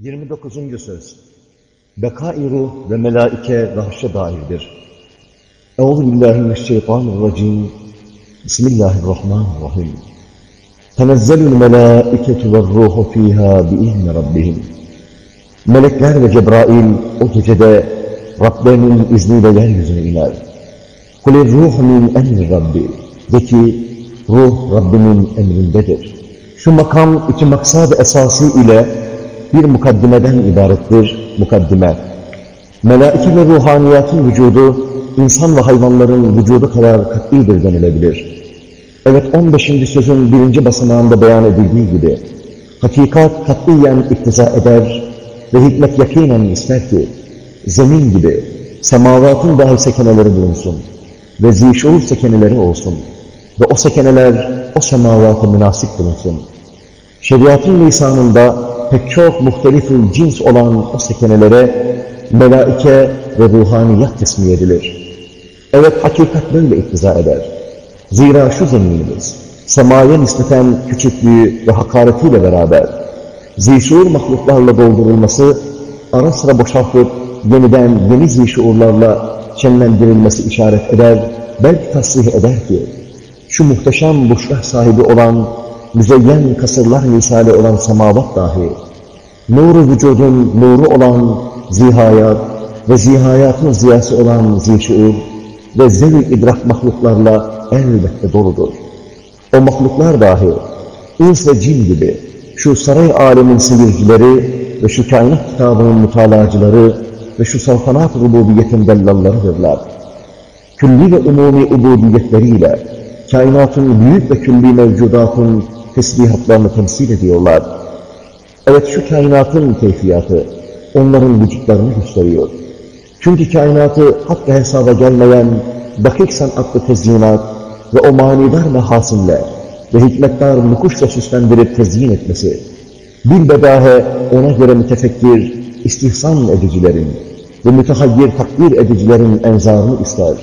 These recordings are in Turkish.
29. söz. Bekai ruh ve melaike ve haşre dairdir. Euzu billahi mineşşeytanirracim. Bismillahirrahmanirrahim. Tenezzelül melâiketu ve ruhu fîhâ biizni rabbihim. Melekler ve Cebrail o gecede Rablerinin izniyle yeryüzüne iner. Kulir ruh min emri Rabbi. De ki, ruh Rabbimin emrindedir. Şu makam iki maksad esası ile bir mukaddimeden ibarettir, mukaddime. Melaike ve ruhaniyatın vücudu, insan ve hayvanların vücudu kadar kat'idir denilebilir. Evet 15. sözün birinci basamağında beyan edildiği gibi, hakikat kat'iyen iktiza eder ve hikmet yakinen ister ki, zemin gibi semavatın dahi sekeneleri bulunsun ve zişur sekeneleri olsun ve o sekeneler o semavata münasip bulunsun. Şeriatın lisanında pek çok muhtelif cins olan o sekenelere melaike ve ruhaniyat tesmiye edilir. Evet hakikat böyle iktiza eder. Zira şu zeminimiz, semaya nispeten küçüklüğü ve hakaretiyle beraber zişuur mahluklarla doldurulması, ara sıra boşaltıp yeniden yeni zişuurlarla şenlendirilmesi işaret eder, belki tasrih eder ki, şu muhteşem buşrah sahibi olan, müzeyyen kasırlar misali olan semavat dahi, nuru vücudun nuru olan zihayat ve zihayatın ziyası olan zişuur ve zevk idrak mahluklarla elbette doludur. O mahluklar dahi, ins ve cin gibi şu saray alemin seyircileri ve şu kainat kitabının mutalacıları ve şu saltanat rububiyetin dellallarıdırlar. Külli ve umumi ubudiyetleriyle kainatın büyük ve külli mevcudatın tesbihatlarını temsil ediyorlar. Evet şu kainatın keyfiyatı onların vücutlarını gösteriyor. Çünkü kainatı hatta hesaba gelmeyen dakik sanatlı tezyinat ve o manidar mehasinle ve hikmetler nukuşla süslendirip tezyin etmesi, bir bedahe ona göre mütefekkir, istihsan edicilerin ve mütehayyir takdir edicilerin enzarını ister,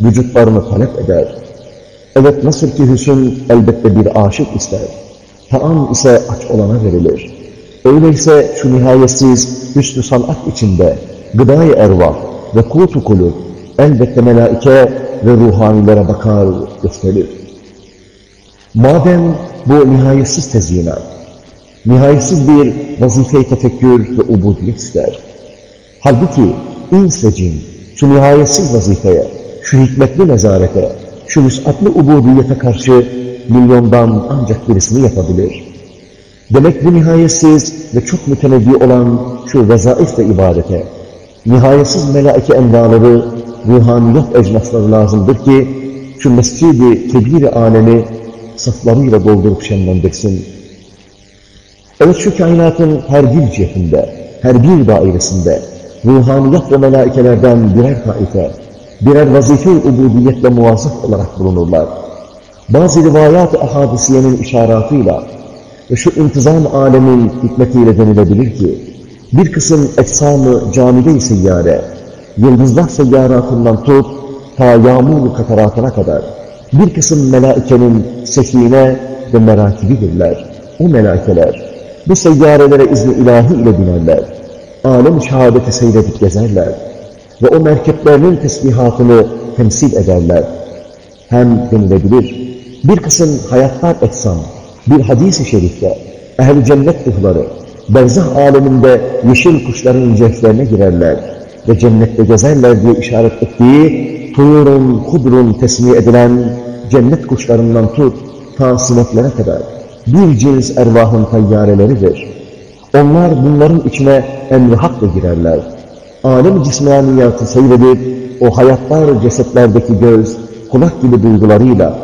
vücutlarını talep eder. Evet nasıl ki hüsn elbette bir aşık ister, taam ise aç olana verilir. Öyleyse şu nihayetsiz hüsnü sanat içinde gıdayı ervah ve kutu kulüp elbette melaike ve ruhanilere bakar gösterir. Madem bu nihayetsiz tezyinat, nihayetsiz bir vazife-i tefekkür ve ubudiyet ister. Halbuki ins ve cin şu nihayetsiz vazifeye, şu hikmetli nezarete, şu müsatlı ubudiyete karşı milyondan ancak birisini yapabilir. Demek bu nihayetsiz ve çok mütenevvi olan şu vezaif ve ibadete, nihayetsiz melaike envaları, ruhaniyat ecnasları lazımdır ki, şu mescidi kebir alemi saflarıyla doldurup şenlendirsin. Evet şu kainatın her bir cihetinde, her bir dairesinde, ruhaniyat ve melaikelerden birer taife, birer vazife-i ubudiyetle muvazıf olarak bulunurlar. Bazı rivayat-ı ahadisiyenin işaratıyla ve şu intizam alemin hikmetiyle denilebilir ki, bir kısım efsamı camide-i seyyare, yıldızlar seyyaratından tut, ta yağmur kataratına kadar, bir kısım melaikenin sekine ve merakibidirler. O melaikeler, bu seyyarelere izni ilahi ile binerler. Alem şehadeti seyredip gezerler. Ve o merkeplerinin tesbihatını temsil ederler. Hem denilebilir, bir kısım hayatlar etsam, bir hadis-i şerifte, ehl-i cennet ruhları, berzah aleminde yeşil kuşların cehlerine girerler ve cennette gezerler diye işaret ettiği tuyurun, hudrun tesmiye edilen cennet kuşlarından tut, ta sineklere kadar bir cins ervahın tayyareleridir. Onlar bunların içine emri hakla girerler. Alem cismaniyatı seyredip, o hayatlar cesetlerdeki göz, kulak gibi duygularıyla,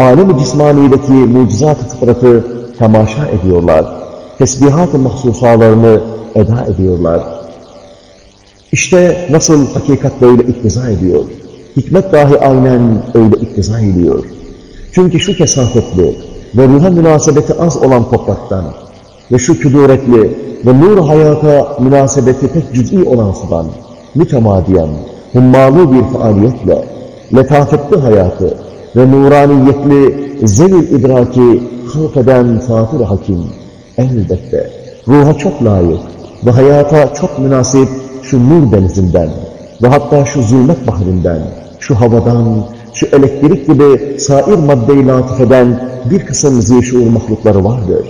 alem cismaniyedeki mucizat-ı fıtratı temaşa ediyorlar. Tesbihat-ı mahsusalarını eda ediyorlar. İşte nasıl hakikat böyle iktiza ediyor. Hikmet dahi aynen öyle iktiza ediyor. Çünkü şu kesafetli ve ruha münasebeti az olan topraktan ve şu küduretli ve nur hayata münasebeti pek cüz'i olan sudan mütemadiyen, hummalı bir faaliyetle letafetli hayatı ve nuraniyetli zevil idraki halk eden Fatır Hakim elbette ruha çok layık ve hayata çok münasip şu nur denizinden ve hatta şu zulmet bahrinden, şu havadan, şu elektrik gibi sair madde-i latifeden bir kısım zişuur mahlukları vardır.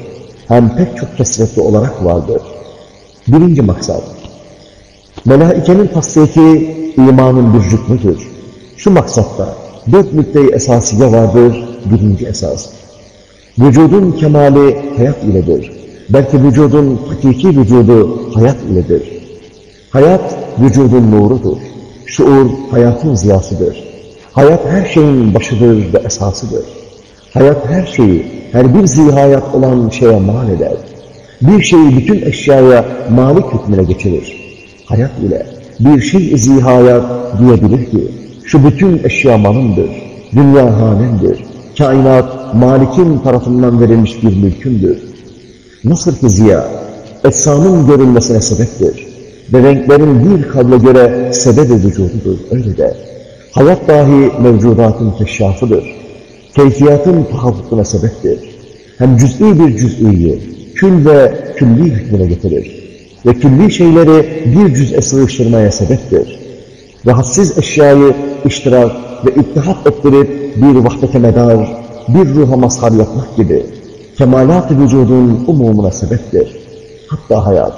Hem pek çok kesretli olarak vardır. Birinci maksat. Melaikenin tasdiki imanın bir rüknüdür. Şu maksatta dört nükte-i esasiye vardır. Birinci esas. Vücudun kemali hayat iledir. Belki vücudun hakiki vücudu hayat iledir. Hayat vücudun nurudur. Şuur hayatın ziyasıdır. Hayat her şeyin başıdır ve esasıdır. Hayat her şeyi, her bir zihayat olan şeye mal eder. Bir şeyi bütün eşyaya malik hükmüne geçirir. Hayat ile bir şey zihayat diyebilir ki, şu bütün eşya malımdır, dünya hanemdir, kainat malikin tarafından verilmiş bir mülkümdür. Nasıl ki ziya, efsanın görünmesine sebeptir ve renklerin bir kavle göre sebep vücududur, öyle de. Hayat dahi mevcudatın keşşafıdır. Keyfiyatın tahakkukuna sebeptir. Hem cüz'i bir cüz'iyi, kül ve külli hükmüne getirir. Ve külli şeyleri bir cüz'e sığıştırmaya sebeptir. Rahatsız eşyayı iştirak ve ittihat ettirip bir vahdete medar, bir ruha mazhar yapmak gibi kemalat-ı vücudun umumuna sebeptir. Hatta hayat,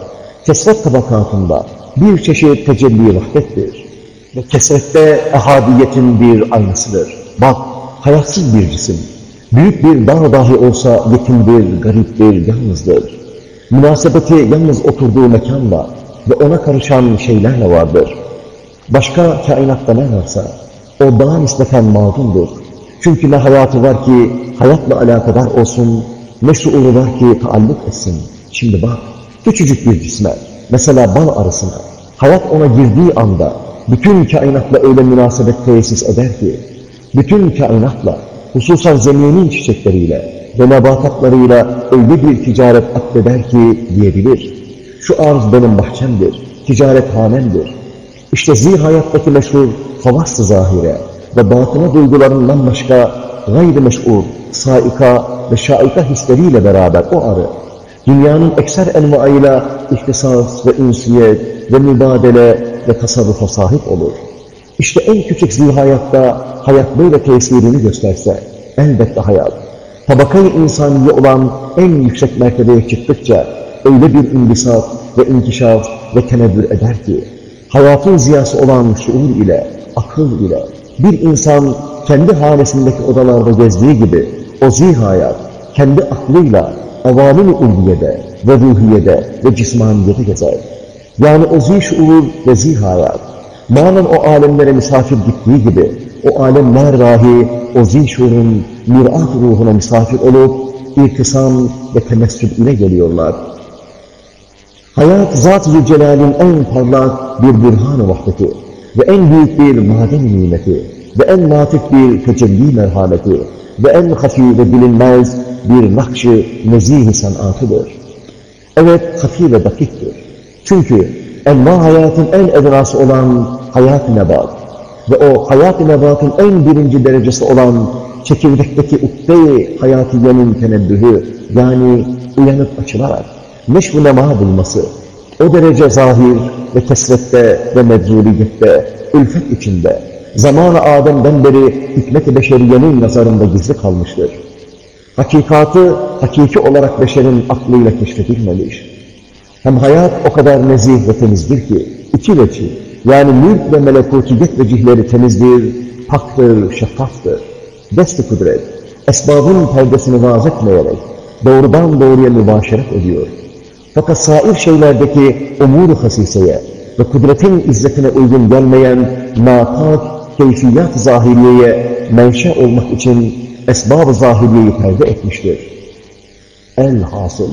kesret tabakatında bir çeşit tecelli vahdettir. Ve kesrette ehadiyetin bir aynasıdır. Bak, hayatsız bir cisim, büyük bir dağ dahi olsa yetimdir, gariptir, yalnızdır. Münasebeti yalnız oturduğu mekanla ve ona karışan şeylerle vardır. Başka kainatta ne varsa o dağa nispeten mağdumdur. Çünkü ne hayatı var ki hayatla alakadar olsun, ne şuuru var ki taalluk etsin. Şimdi bak, küçücük bir cisme, mesela bal arısına, hayat ona girdiği anda bütün kainatla öyle münasebet tesis eder ki, bütün kainatla, hususan zeminin çiçekleriyle ve nebatatlarıyla öyle bir ticaret akdeder ki diyebilir. Şu arz benim bahçemdir, ticaret hanemdir. İşte zihayattaki meşhur havas-ı zahire ve batına duygularından başka gayri meşhur, saika ve şaika hisleriyle beraber o arı, dünyanın ekser envaıyla ihtisas ve ünsiyet ve mübadele ve tasarrufa sahip olur. İşte en küçük zihayatta hayat böyle tesirini gösterse, elbette hayat, tabakayı insaniye olan en yüksek mertebeye çıktıkça öyle bir imbisat ve inkişaf ve tenebbür eder ki, hayatın ziyası olan şuur ile, akıl ile, bir insan kendi hanesindeki odalarda gezdiği gibi, o zihayat, kendi aklıyla, avamin-i ulviyede ve ruhiyede ve cismaniyede gezer. Yani o zih-şuur ve zihayat, manen o alemlere misafir gittiği gibi, o alemler dahi o zih-şuurun mirat ruhuna misafir olup, irtisam ve temessül ile geliyorlar. Hayat Zat-ı Celal'in en parlak bir bürhan-ı vahdeti ve en büyük bir maden nimeti ve en latif bir tecelli merhameti ve en hafi ve bilinmez bir nakş-ı nezih sanatıdır. Evet, hafi ve dakiktir. Çünkü enva hayatın en ednası olan hayat-ı nebat ve o hayat-ı nebatın en birinci derecesi olan çekirdekteki ukde-i hayatiyenin tenebbühü yani uyanıp açılarak neşv-ı nema bulması, o derece zahir ve kesrette ve medzuliyette, ülfet içinde, zaman-ı Adem'den beri hikmet-i beşeriyenin nazarında gizli kalmıştır. Hakikatı hakiki olarak beşerin aklıyla keşfedilmemiş. Hem hayat o kadar nezih ve temizdir ki, iki veçi, yani mülk ve melekutiyet vecihleri temizdir, paktır, şeffaftır. Dest-i kudret, esbabın perdesini vaz etmeyerek, doğrudan doğruya mübaşeret ediyor. Fakat sair şeylerdeki umur-u hasiseye ve kudretin izzetine uygun gelmeyen napak keyfiyat zahiriyeye menşe olmak için esbab-ı zahiriyeyi perde etmiştir. Elhasıl,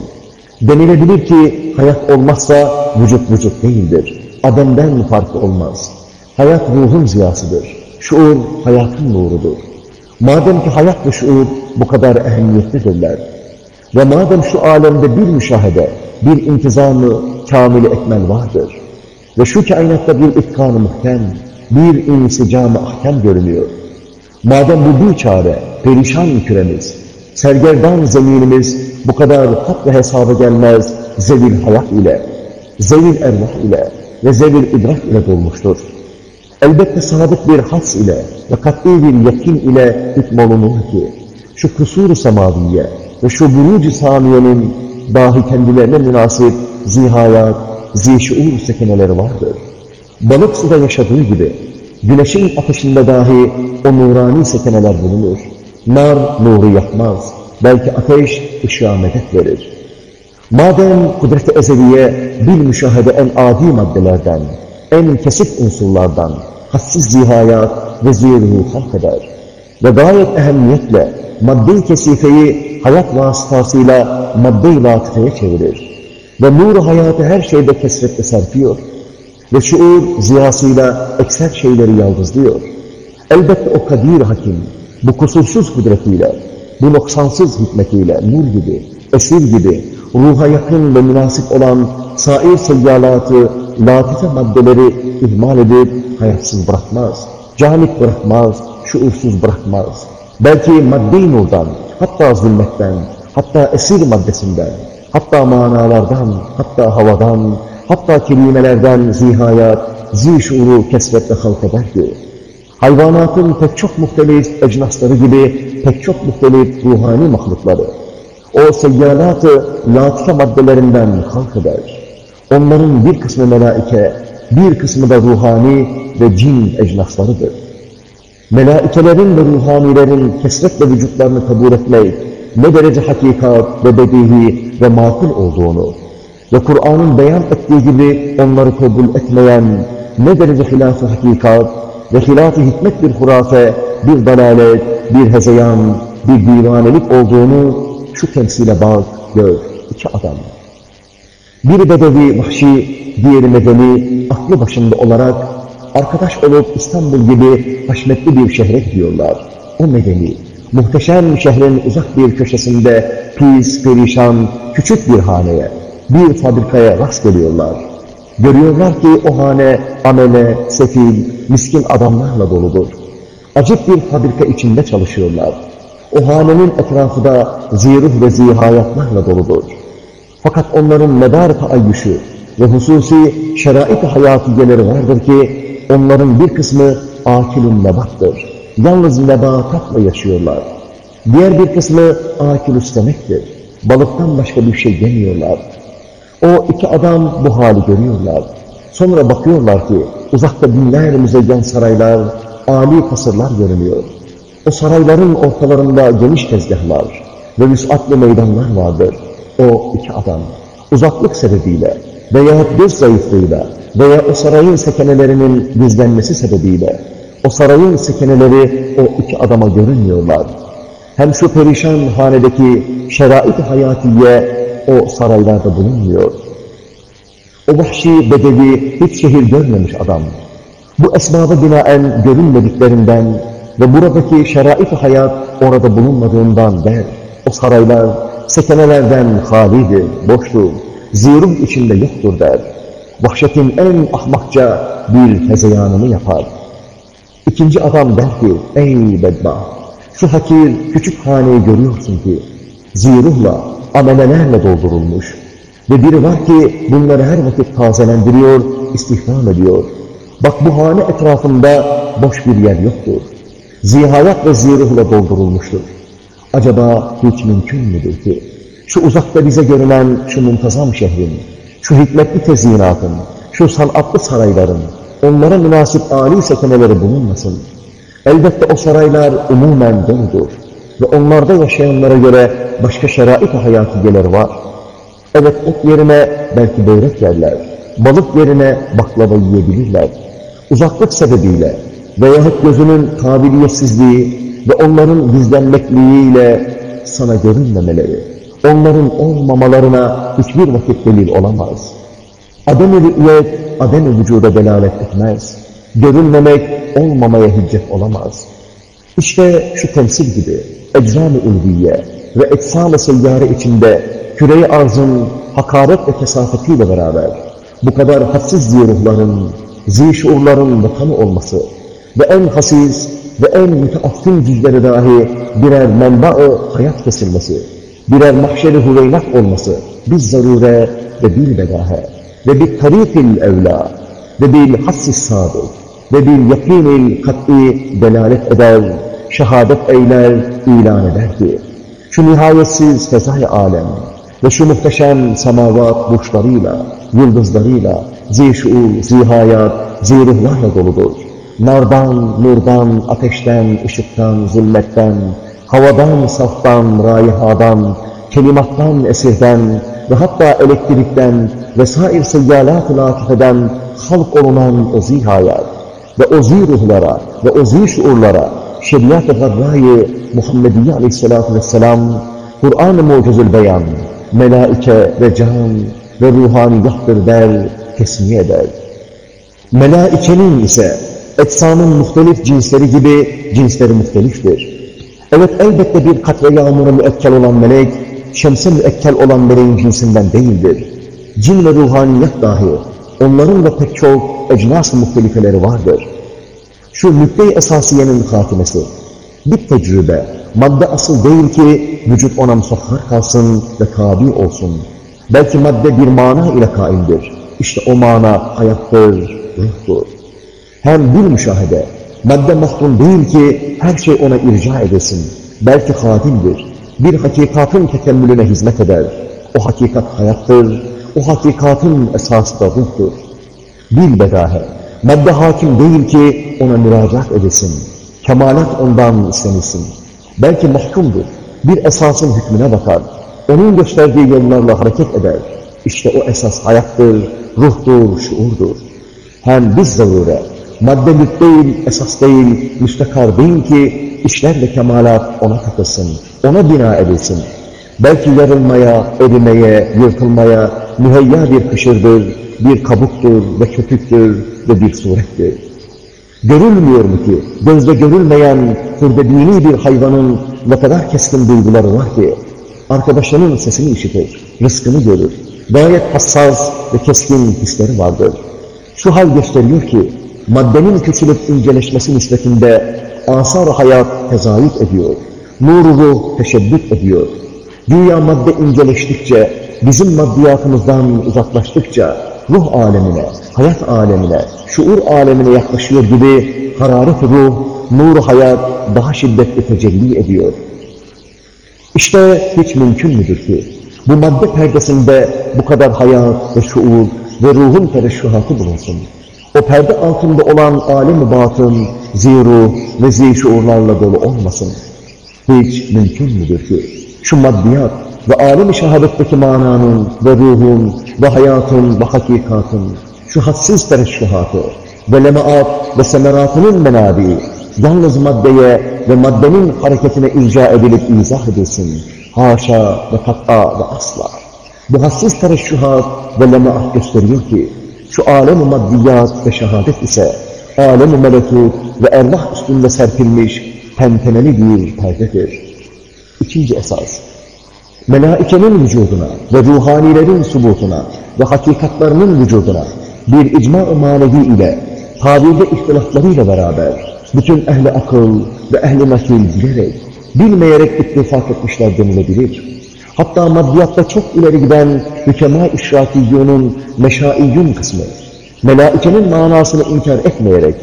denilebilir ki hayat olmazsa vücut vücut değildir. Ademden farklı olmaz. Hayat ruhun ziyasıdır. Şuur hayatın nurudur. Madem ki hayat ve şuur bu kadar ehemmiyetlidirler ve madem şu alemde bir müşahede, bir intizamı kamili ekmel vardır ve şu kainatta bir itkanı muhkem, bir insicam-ı ahkem görünüyor. Madem bu bir çare, perişan küremiz, sergerdan zeminimiz bu kadar hat ve hesaba gelmez zevil hayat ile, zevil ervah ile ve zevil idrak ile dolmuştur. Elbette sadık bir has ile ve kat'i bir yakin ile hükmolunur ki, şu kusur-u ve şu buruc-u saniyenin dahi kendilerine münasip zihayat, zişuur sekeneleri vardır. Balık suda yaşadığı gibi, güneşin ateşinde dahi o nurani sekeneler bulunur. Nar nuru yakmaz, belki ateş ışığa medet verir. Madem kudret-i ezeliye bir müşahede en adi maddelerden, en kesif unsurlardan, hassiz zihayat ve zihruhu halk eder ve gayet ehemmiyetle madde-i kesifeyi hayat vasıtasıyla madde-i latifeye çevirir ve nur hayatı her şeyde kesretle serpiyor ve şuur ziyasıyla ekser şeyleri yaldızlıyor. Elbette o kadir hakim, bu kusursuz kudretiyle, bu noksansız hikmetiyle nur gibi, esir gibi, ruha yakın ve münasip olan sair seyyalatı, latife maddeleri ihmal edip hayatsız bırakmaz, canik bırakmaz, şuursuz bırakmaz. Belki maddi nurdan, hatta zulmetten, hatta esir maddesinden, hatta manalardan, hatta havadan, hatta kelimelerden zihayat, zişuru kesretle halk eder ki, hayvanatın pek çok muhtelif ecnasları gibi pek çok muhtelif ruhani mahlukları, o seyyalat-ı latife maddelerinden halk eder. Onların bir kısmı melaike, bir kısmı da ruhani ve cin ecnaslarıdır. Melaikelerin ve ruhanilerin kesretle vücutlarını kabul etmek ne derece hakikat ve bedihi ve makul olduğunu ve Kur'an'ın beyan ettiği gibi onları kabul etmeyen ne derece hilaf-ı hakikat ve hilaf-ı hikmet bir hurafe, bir dalalet, bir hezeyan, bir divanelik olduğunu şu temsile bak, gör, iki adam. Bir bedevi vahşi, diğeri medeni, aklı başında olarak arkadaş olup İstanbul gibi haşmetli bir şehre gidiyorlar. O medeni, muhteşem şehrin uzak bir köşesinde pis, perişan, küçük bir haneye, bir fabrikaya rast geliyorlar. Görüyorlar ki o hane amele, sefil, miskin adamlarla doludur. Acık bir fabrika içinde çalışıyorlar. O hanenin etrafı da ziruh ve zihayatlarla doludur. Fakat onların medar taayyüşü ve hususi şerait-i hayatiyeleri vardır ki onların bir kısmı akilun nebattır. Yalnız nebatatla yaşıyorlar. Diğer bir kısmı akilus demektir. Balıktan başka bir şey yemiyorlar. O iki adam bu hali görüyorlar. Sonra bakıyorlar ki uzakta binler müzeyyen saraylar, âli kasırlar görünüyor. O sarayların ortalarında geniş tezgahlar ve müsatlı meydanlar vardır. O iki adam uzaklık sebebiyle veya göz zayıflığıyla veya o sarayın sekenelerinin gizlenmesi sebebiyle o sarayın sekeneleri o iki adama görünmüyorlar. Hem şu perişan hanedeki şerait-i hayatiye o saraylarda bulunmuyor. O vahşi bedevi hiç şehir görmemiş adam. Bu esbaba binaen görünmediklerinden ve buradaki şerait-i hayat orada bulunmadığından der. O saraylar sekenelerden halidir, boştur, ziruh içinde yoktur der. Vahşetin en ahmakça bir hezeyanını yapar. İkinci adam der ki, ey bedbaht, şu hakir küçük haneyi görüyorsun ki, ziruhla, amelelerle doldurulmuş. Ve biri var ki bunları her vakit tazelendiriyor, istihdam ediyor. Bak bu hane etrafında boş bir yer yoktur. Zihayat ve ziruhla doldurulmuştur. Acaba hiç mümkün müdür ki şu uzakta bize görünen şu muntazam şehrin, şu hikmetli tezyinatın, şu sanatlı sarayların, onlara münasip âli sekeneleri bulunmasın. Elbette o saraylar umumen doludur ve onlarda yaşayanlara göre başka şerait-i hayatiyeler var. Evet ot yerine belki börek yerler, balık yerine baklava yiyebilirler. Uzaklık sebebiyle veya hep gözünün kabiliyetsizliği ve onların gizlenmekliğiyle sana görünmemeleri, onların olmamalarına hiçbir vakit delil olamaz. Adem-i rü'yet, adem-i vücuda delalet etmez. Görünmemek olmamaya hüccet olamaz. İşte şu temsil gibi eczam-ı ulviye ve eczam-ı seyyare içinde küre-i arzın hakaret ve kesafetiyle beraber bu kadar hadsiz ziruhların, zişuurların vatanı olması ve en hassiz ve en müteaffin cüzleri dahi birer menba-ı hayat kesilmesi, birer mahşeri huveylat olması biz zarure ve bilbedahe ve bir tarifil evla ve bir hassis sadık ve bir yakinil kat'i delalet eder, şehadet eyler, ilan eder ki, şu nihayetsiz fezai alem ve şu muhteşem semavat burçlarıyla, yıldızlarıyla, zişuur, zihayat, ziruhlarla doludur. Nardan, nurdan, ateşten, ışıktan, zulmetten, havadan, saftan, raihadan, kelimattan, esirden ve hatta elektrikten vesair seyyalat-ı latifeden halk olunan o zihayat ve o ziruhlara ve o zişuurlara şeriat-ı garrayı Muhammediye aleyhissalatü vesselam Kur'an-ı Mucizül Beyan, melaike ve can ve ruhaniyattır der, tesmiye eder. Melaikenin ise etsanın muhtelif cinsleri gibi cinsleri muhteliftir. Evet elbette bir katre yağmuru müekkel olan melek, şemse müekkel olan meleğin cinsinden değildir. Cin ve ruhaniyet dahi onların da pek çok ecnas-ı muhtelifeleri vardır. Şu nükte-i esasiyenin hatimesi, bir tecrübe, madde asıl değil ki vücut ona musahhar kalsın ve tabi olsun. Belki madde bir mana ile kaimdir. İşte o mana hayattır, ruhtur. Hem bir müşahede, madde mahrum değil ki her şey ona irca edesin. Belki hadimdir. Bir hakikatın tekemmülüne hizmet eder. O hakikat hayattır. O hakikatın esası da ruhtur. Bilbedahe, madde hakim değil ki ona müracaat edesin. Kemalat ondan istenilsin. Belki mahkumdur. Bir esasın hükmüne bakar. Onun gösterdiği yollarla hareket eder. İşte o esas hayattır, ruhtur, şuurdur. Hem biz zarure, maddelik değil, esas değil, müstakar değil ki işler ve kemalat ona takılsın, ona bina edilsin. Belki yarılmaya, erimeye, yırtılmaya müheyya bir kışırdır, bir kabuktur ve köpüktür ve bir surettir. Görülmüyor mu ki, gözle görülmeyen kurbedini bir hayvanın ne kadar keskin duyguları var ki, arkadaşlarının sesini işitir, rızkını görür, gayet hassas ve keskin hisleri vardır. Şu hal gösteriyor ki, maddenin küçülüp inceleşmesi nispetinde asar hayat tezayüt ediyor, nur ruh teşebbüt ediyor. Dünya madde inceleştikçe, bizim maddiyatımızdan uzaklaştıkça, ruh alemine, hayat alemine, şuur alemine yaklaşıyor gibi hararet ruh, nur hayat daha şiddetli tecelli ediyor. İşte hiç mümkün müdür ki bu madde perdesinde bu kadar hayat ve şuur ve ruhun tereşşuhatı bulunsun? O perde altında olan alem-i batın, ziru ve zişuurlarla dolu olmasın. Hiç mümkün müdür ki şu maddiyat ve alem-i şehadetteki mananın ve ruhun ve hayatın ve hakikatın şu hadsiz tereşşuhatı ve lemaat ve semeratının menabi yalnız maddeye ve maddenin hareketine icra edilip izah edilsin. Haşa ve kat'a ve asla. Bu hassiz tereşşuhat ve lemaat gösteriyor ki şu alem-i maddiyat ve şehadet ise alem-i melekut ve ervah üstünde serpilmiş tenteneli bir perdedir. İkinci esas, melaikenin vücuduna ve ruhanilerin subutuna ve hakikatlarının vücuduna bir icma-ı manevi ile, tavilde ihtilaflarıyla beraber bütün ehli akıl ve ehli nakil bilerek, bilmeyerek ittifak etmişler denilebilir. Hatta maddiyatta çok ileri giden hükema işrakiyyonun meşaiyyun kısmı, melaikenin manasını inkar etmeyerek,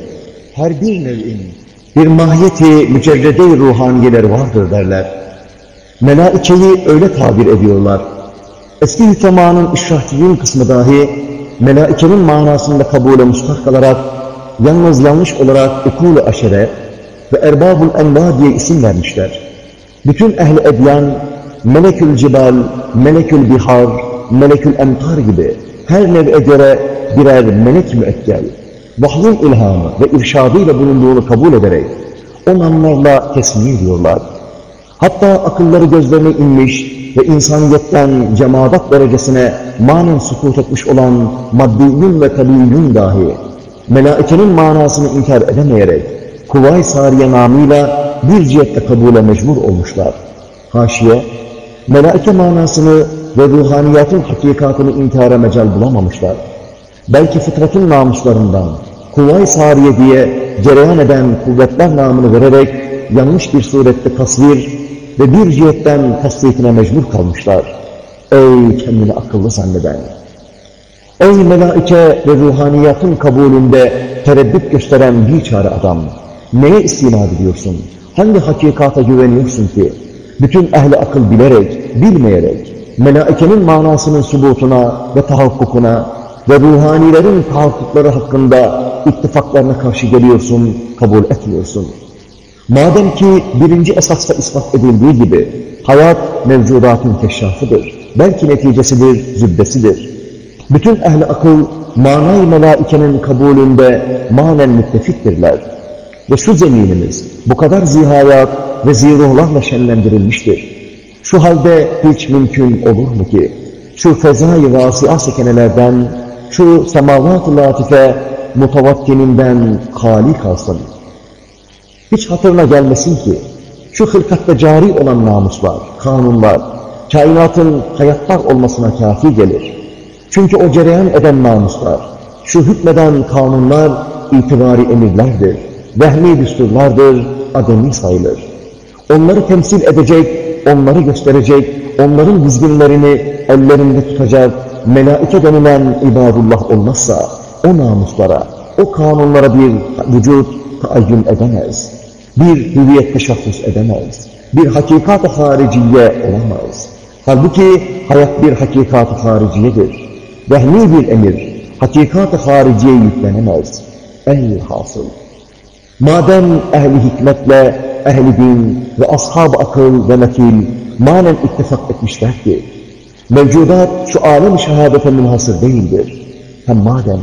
her bir nev'in bir mahiyeti mücerrede-i ruhaniyeler vardır derler. Melaikeyi öyle tabir ediyorlar. Eski hükemanın işrakiyyun kısmı dahi, melaikenin manasında kabule mustahak alarak, yalnız yanlış olarak ukul-u aşere ve erbabul enva diye isim vermişler. Bütün ehli melekül cibal, melekül bihar, melekül emtar gibi her nev'e göre birer melek müekkel, vahyin ilhamı ve irşadıyla bulunduğunu kabul ederek onlarla tesmiye ediyorlar. Hatta akılları gözlerine inmiş ve insaniyetten cemaat derecesine manen sukut etmiş olan maddiyün ve tabiyyün dahi melaikenin manasını inkar edemeyerek Kuvay Sariye namıyla bir cihette kabule mecbur olmuşlar. Haşiye, melaike manasını ve ruhaniyatın hakikatını inkara mecal bulamamışlar. Belki fıtratın namuslarından Kuvay Sariye diye cereyan eden kuvvetler namını vererek yanlış bir surette tasvir ve bir cihetten tasdikine mecbur kalmışlar. Ey kendini akıllı zanneden! Ey melaike ve ruhaniyatın kabulünde tereddüt gösteren bir çare adam! Neye istinad ediyorsun? Hangi hakikata güveniyorsun ki? Bütün ehli akıl bilerek, bilmeyerek, melaikenin manasının subutuna ve tahakkukuna ve ruhanilerin tahakkukları hakkında ittifaklarına karşı geliyorsun, kabul etmiyorsun. Madem ki birinci esasla ispat edildiği gibi hayat mevcudatın keşrafıdır, belki neticesidir, zübbesidir. Bütün ehli akıl manay melaikenin kabulünde manen müttefiktirler. Ve şu zeminimiz bu kadar zihayat ve ziruhlarla şenlendirilmiştir. Şu halde hiç mümkün olur mu ki şu fezai vasi'a sekenelerden, şu semavat-ı latife mutavakkininden hali kalsın. Hiç hatırına gelmesin ki şu hılkatta cari olan namuslar, kanunlar, kainatın hayatlar olmasına kafi gelir. Çünkü o cereyan eden namuslar, şu hükmeden kanunlar itibari emirlerdir, vehmi düsturlardır, ademi sayılır. Onları temsil edecek, onları gösterecek, onların dizginlerini ellerinde tutacak, melaike denilen ibadullah olmazsa, o namuslara, o kanunlara bir vücut taayyün edemez. Bir hüviyet teşakküs edemez. Bir hakikat-ı hariciye olamaz. Halbuki hayat bir hakikat-ı hariciyedir. Vehmi bir emir, hakikat-ı hariciye yüklenemez. Hasıl! Madem ehli hikmetle, ehli din ve ashab akıl ve nakil manen ittifak etmişler ki, mevcudat şu alem-i şehadete münhasır değildir. Hem madem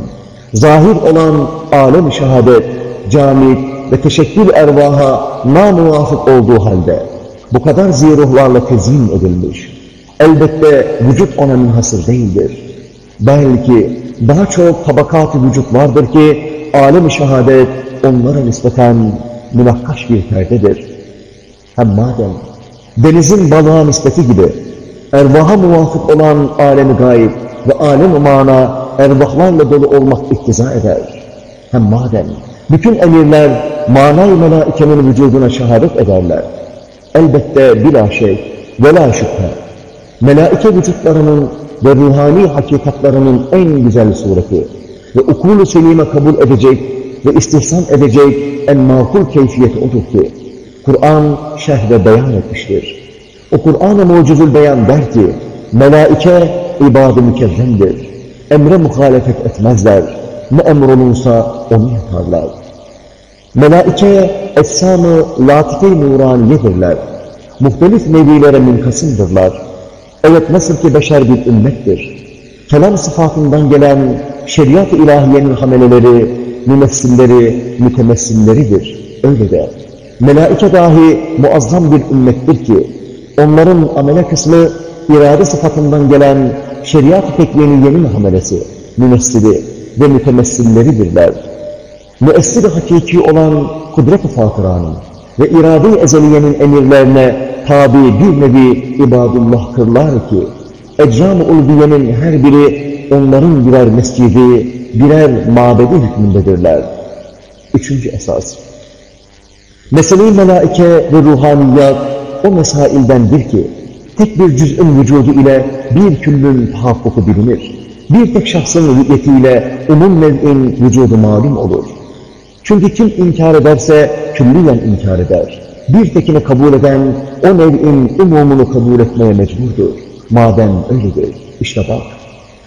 zahir olan alem-i şehadet, camit ve teşekkül ervaha namuvafık olduğu halde bu kadar ziruhlarla tezyin edilmiş. Elbette vücut ona münhasır değildir. Belki daha çok tabakat-ı vücut vardır ki alem-i şehadet onlara nispeten münakkaş bir perdedir. Hem madem denizin balığa nispeti gibi ervaha muvafık olan alemi gayb ve alem-i mana ervahlarla dolu olmak iktiza eder. Hem madem bütün emirler manay melaikenin vücuduna şehadet ederler. Elbette bila şey ve la şüphe. Melaike vücutlarının ve ruhani hakikatlarının en güzel sureti ve ukulu selime kabul edecek ve istihsan edecek en makul keyfiyeti odur ki, Kur'an şerh beyan etmiştir. O Kur'an-ı mucizül beyan der ki, melaike ibadı mükerremdir. Emre muhalefet etmezler. Ne emrolunsa onu yaparlar. Melaike efsam-ı latife-i nuraniyedirler. Muhtelif nevilere münkasımdırlar. Evet nasıl ki beşer bir ümmettir. Kelam sıfatından gelen şeriat-ı ilahiyenin hameleleri, mümessilleri, mütemessilleridir. Öyle de. Melaike dahi muazzam bir ümmettir ki, onların amele kısmı irade sıfatından gelen şeriat-ı tekviniyenin hamelesi, mümessili ve mütemessilleridirler. Müessir hakiki olan kudret-i fatıranın ve irade-i ezeliyenin emirlerine tabi bir nevi ibadullah kırlar ki, ecram-ı ulviyenin her biri onların birer mescidi, birer mabedi hükmündedirler. Üçüncü esas. Mesele-i melaike ve ruhaniyat o mesaildendir ki, tek bir cüz'ün vücudu ile bir küllün tahakkuku bilinir. Bir tek şahsın rü'yetiyle umum nev'in vücudu malum olur. Çünkü kim inkar ederse külliyen inkar eder. Bir tekini kabul eden o nev'in umumunu kabul etmeye mecburdur. Madem öyledir. İşte bak,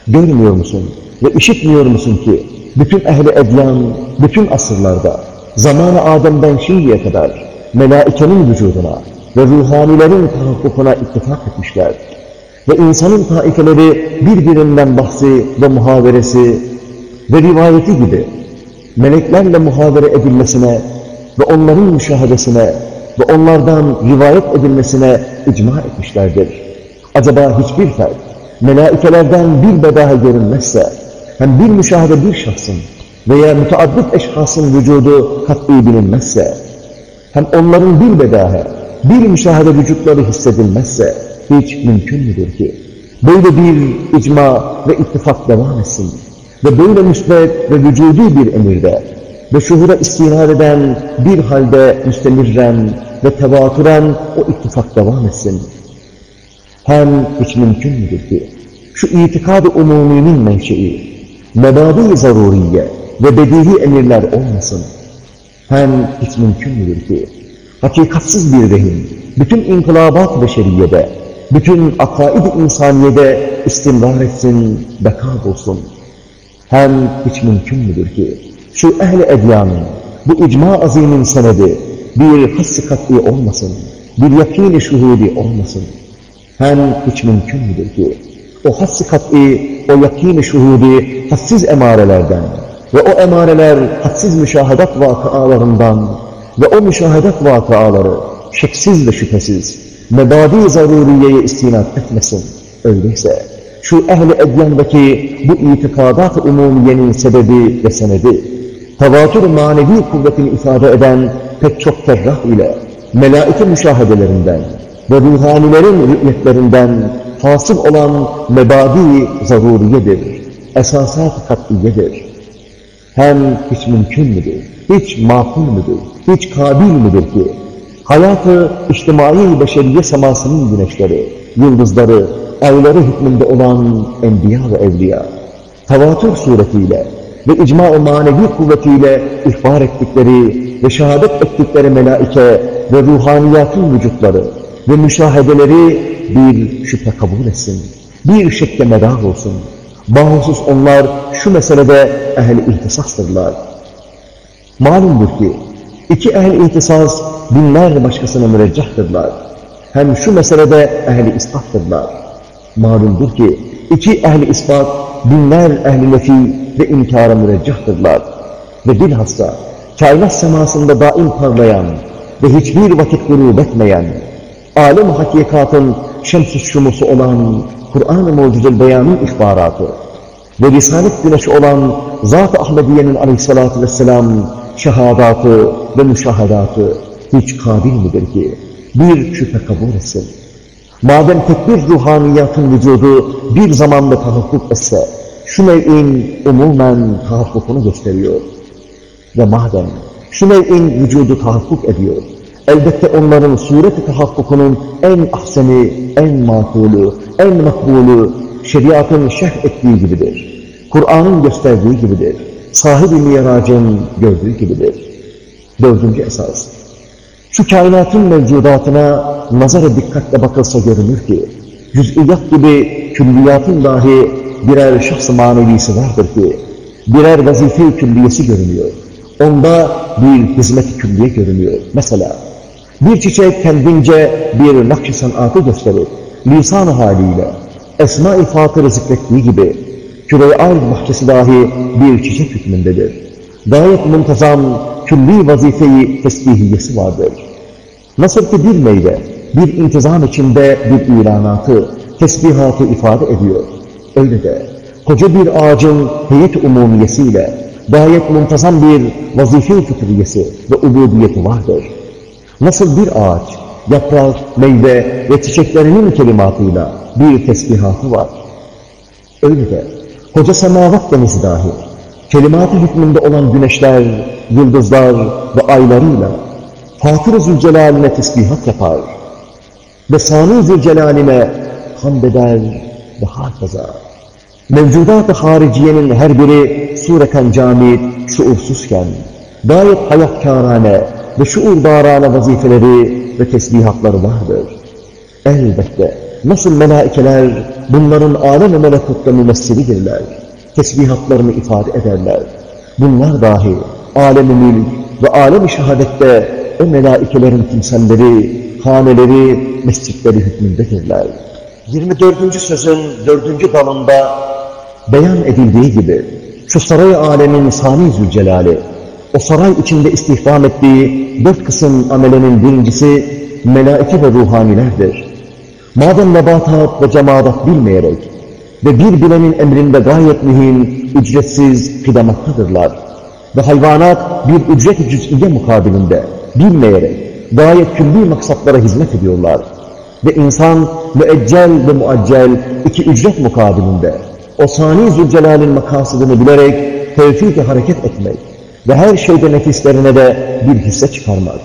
görmüyor musun ve işitmiyor musun ki bütün ehli edyan, bütün asırlarda, zamanı Adem'den şimdiye kadar melaikenin vücuduna ve ruhanilerin tahakkukuna ittifak etmişler. Ve insanın taifeleri birbirinden bahsi ve muhaveresi ve rivayeti gibi meleklerle muhavere edilmesine ve onların müşahedesine ve onlardan rivayet edilmesine icma etmişlerdir. Acaba hiçbir fert melaikelerden bir bedaha görünmezse hem bir müşahede bir şahsın veya müteaddit eşhasın vücudu kat'i bilinmezse hem onların bir bedaha bir müşahede vücutları hissedilmezse hiç mümkün müdür ki böyle bir icma ve ittifak devam etsin ve böyle müsbet ve vücudi bir emirde ve şuhura istinad eden bir halde müstemirren ve tevatüren o ittifak devam etsin. Hem hiç mümkün müdür ki şu itikad-ı umuminin menşei mebadi zaruriye ve bedihi emirler olmasın. Hem hiç mümkün müdür ki, hakikatsiz bir vehim, bütün inkılabat beşeriyede, bütün akaid-i insaniyede istimrar etsin, beka bulsun. Hem hiç mümkün müdür ki, şu ehli edyanın, bu icma azimin senedi, bir hassi kat'i olmasın, bir yakin-i şuhudi olmasın. Hem hiç mümkün müdür ki, o hassi kat'i, o yakin-i şuhudi hassiz emarelerden ve o emareler hassiz müşahedat vakıalarından ve o müşahedat vakıaları şeksiz ve şüphesiz mebadi zaruriyeye istinat etmesin. Öyleyse şu ehli edyandaki bu itikadat-ı umumiyenin sebebi ve senedi tevatür manevi kuvvetini ifade eden pek çok ferrah ile melaike müşahedelerinden ve ruhanilerin rü'yetlerinden hasıl olan mebadi zaruriyedir, esasat-ı katliyedir. Hem hiç mümkün müdür, hiç makul müdür, hiç kabil midir ki, hayatı içtimai beşeriye semasının güneşleri, yıldızları, ayları hükmünde olan enbiya ve evliya, tevatür suretiyle ve icma-ı manevi kuvvetiyle ihbar ettikleri ve şehadet ettikleri melaike ve ruhaniyatın vücutları ve müşahedeleri bir şüphe kabul etsin, bir şekke medar olsun. Bahusus onlar şu meselede ehl-i ihtisastırlar. Malumdur ki iki ehl-i ihtisas binler başkasına müreccahtırlar. Hem şu meselede ehl-i ispattırlar. Malumdur ki iki ehl-i ispat binler ehl-i nefi ve inkara müreccahtırlar. Ve bilhassa kainat semasında daim parlayan ve hiçbir vakit gurub etmeyen, alem hakikatın şems-i şumusu olan Kur'an-ı Mucizül Beyan'ın ihbaratı ve Risalet güneşi olan Zat-ı Ahmediye'nin aleyhissalatü vesselam şehadatı ve müşahadatı hiç kabil midir ki bir şüphe kabul etsin? Madem tekbir ruhaniyatın vücudu bir zamanda tahakkuk etse, şu nev'in umumen tahakkukunu gösteriyor. Ve madem şu nev'in vücudu tahakkuk ediyor, elbette onların sureti tahakkukunun en ahseni, en makulü, en makbulü, şeriatın şerh ettiği gibidir. Kur'an'ın gösterdiği gibidir. Sahibi miracın gördüğü gibidir. Dördüncü esas. Şu kainatın mevcudatına nazara dikkatle bakılsa görünür ki, cüz'iyat gibi külliyatın dahi birer şahs-ı manevisi vardır ki, birer vazife-i külliyesi görünüyor. Onda bir hizmet-i külliye görünüyor. Mesela bir çiçek kendince bir nakş-ı sanatı gösterir. Lisan haliyle Esma-i Fatır'ı zikrettiği gibi küre-i arz bahçesi dahi bir çiçek hükmündedir. Gayet muntazam külli vazifeyi tesbihiyesi vardır. Nasıl ki bir meyve bir intizam içinde bir ilanatı, tesbihatı ifade ediyor. Öyle de koca bir ağacın heyet umumiyesiyle gayet muntazam bir vazife-i ve ubudiyeti vardır. Nasıl bir ağaç, yaprak, meyve ve çiçeklerinin kelimatıyla bir tesbihatı var. Öyle de koca semavat denizi dahi, kelimatı hükmünde olan güneşler, yıldızlar ve aylarıyla Fatır-ı Zülcelal'ine tesbihat yapar ve Sani Zülcelal'ine hamd eder ve hakaza. Mevcudat-ı hariciyenin her biri sureten camid, şuursuzken, gayet hayatkârane ve şuurdarane vazifeleri ve tesbihatları vardır. Elbette nasıl melaikeler bunların alem-i melekutta mümessilidirler, tesbihatlarını ifade ederler. Bunlar dahi alem-i mülk ve alem-i şehadette o melaikelerin timselleri, haneleri, mescitleri hükmündedirler. 24. sözün 4. dalında beyan edildiği gibi şu saray alemin Sani Zülcelali, o saray içinde istihdam ettiği dört kısım amelenin birincisi melaike ve ruhanilerdir. Madem nebatat ve cemaat bilmeyerek ve bir bilenin emrinde gayet mühim, ücretsiz kıdamaktadırlar ve hayvanat bir ücret-i cüz'iye mukabilinde bilmeyerek gayet külli maksatlara hizmet ediyorlar. Ve insan müeccel ve muaccel iki ücret mukabilinde o sani Zülcelal'in makasıdını bilerek tevfik hareket etmek ve her şeyde nefislerine de bir hisse çıkarmak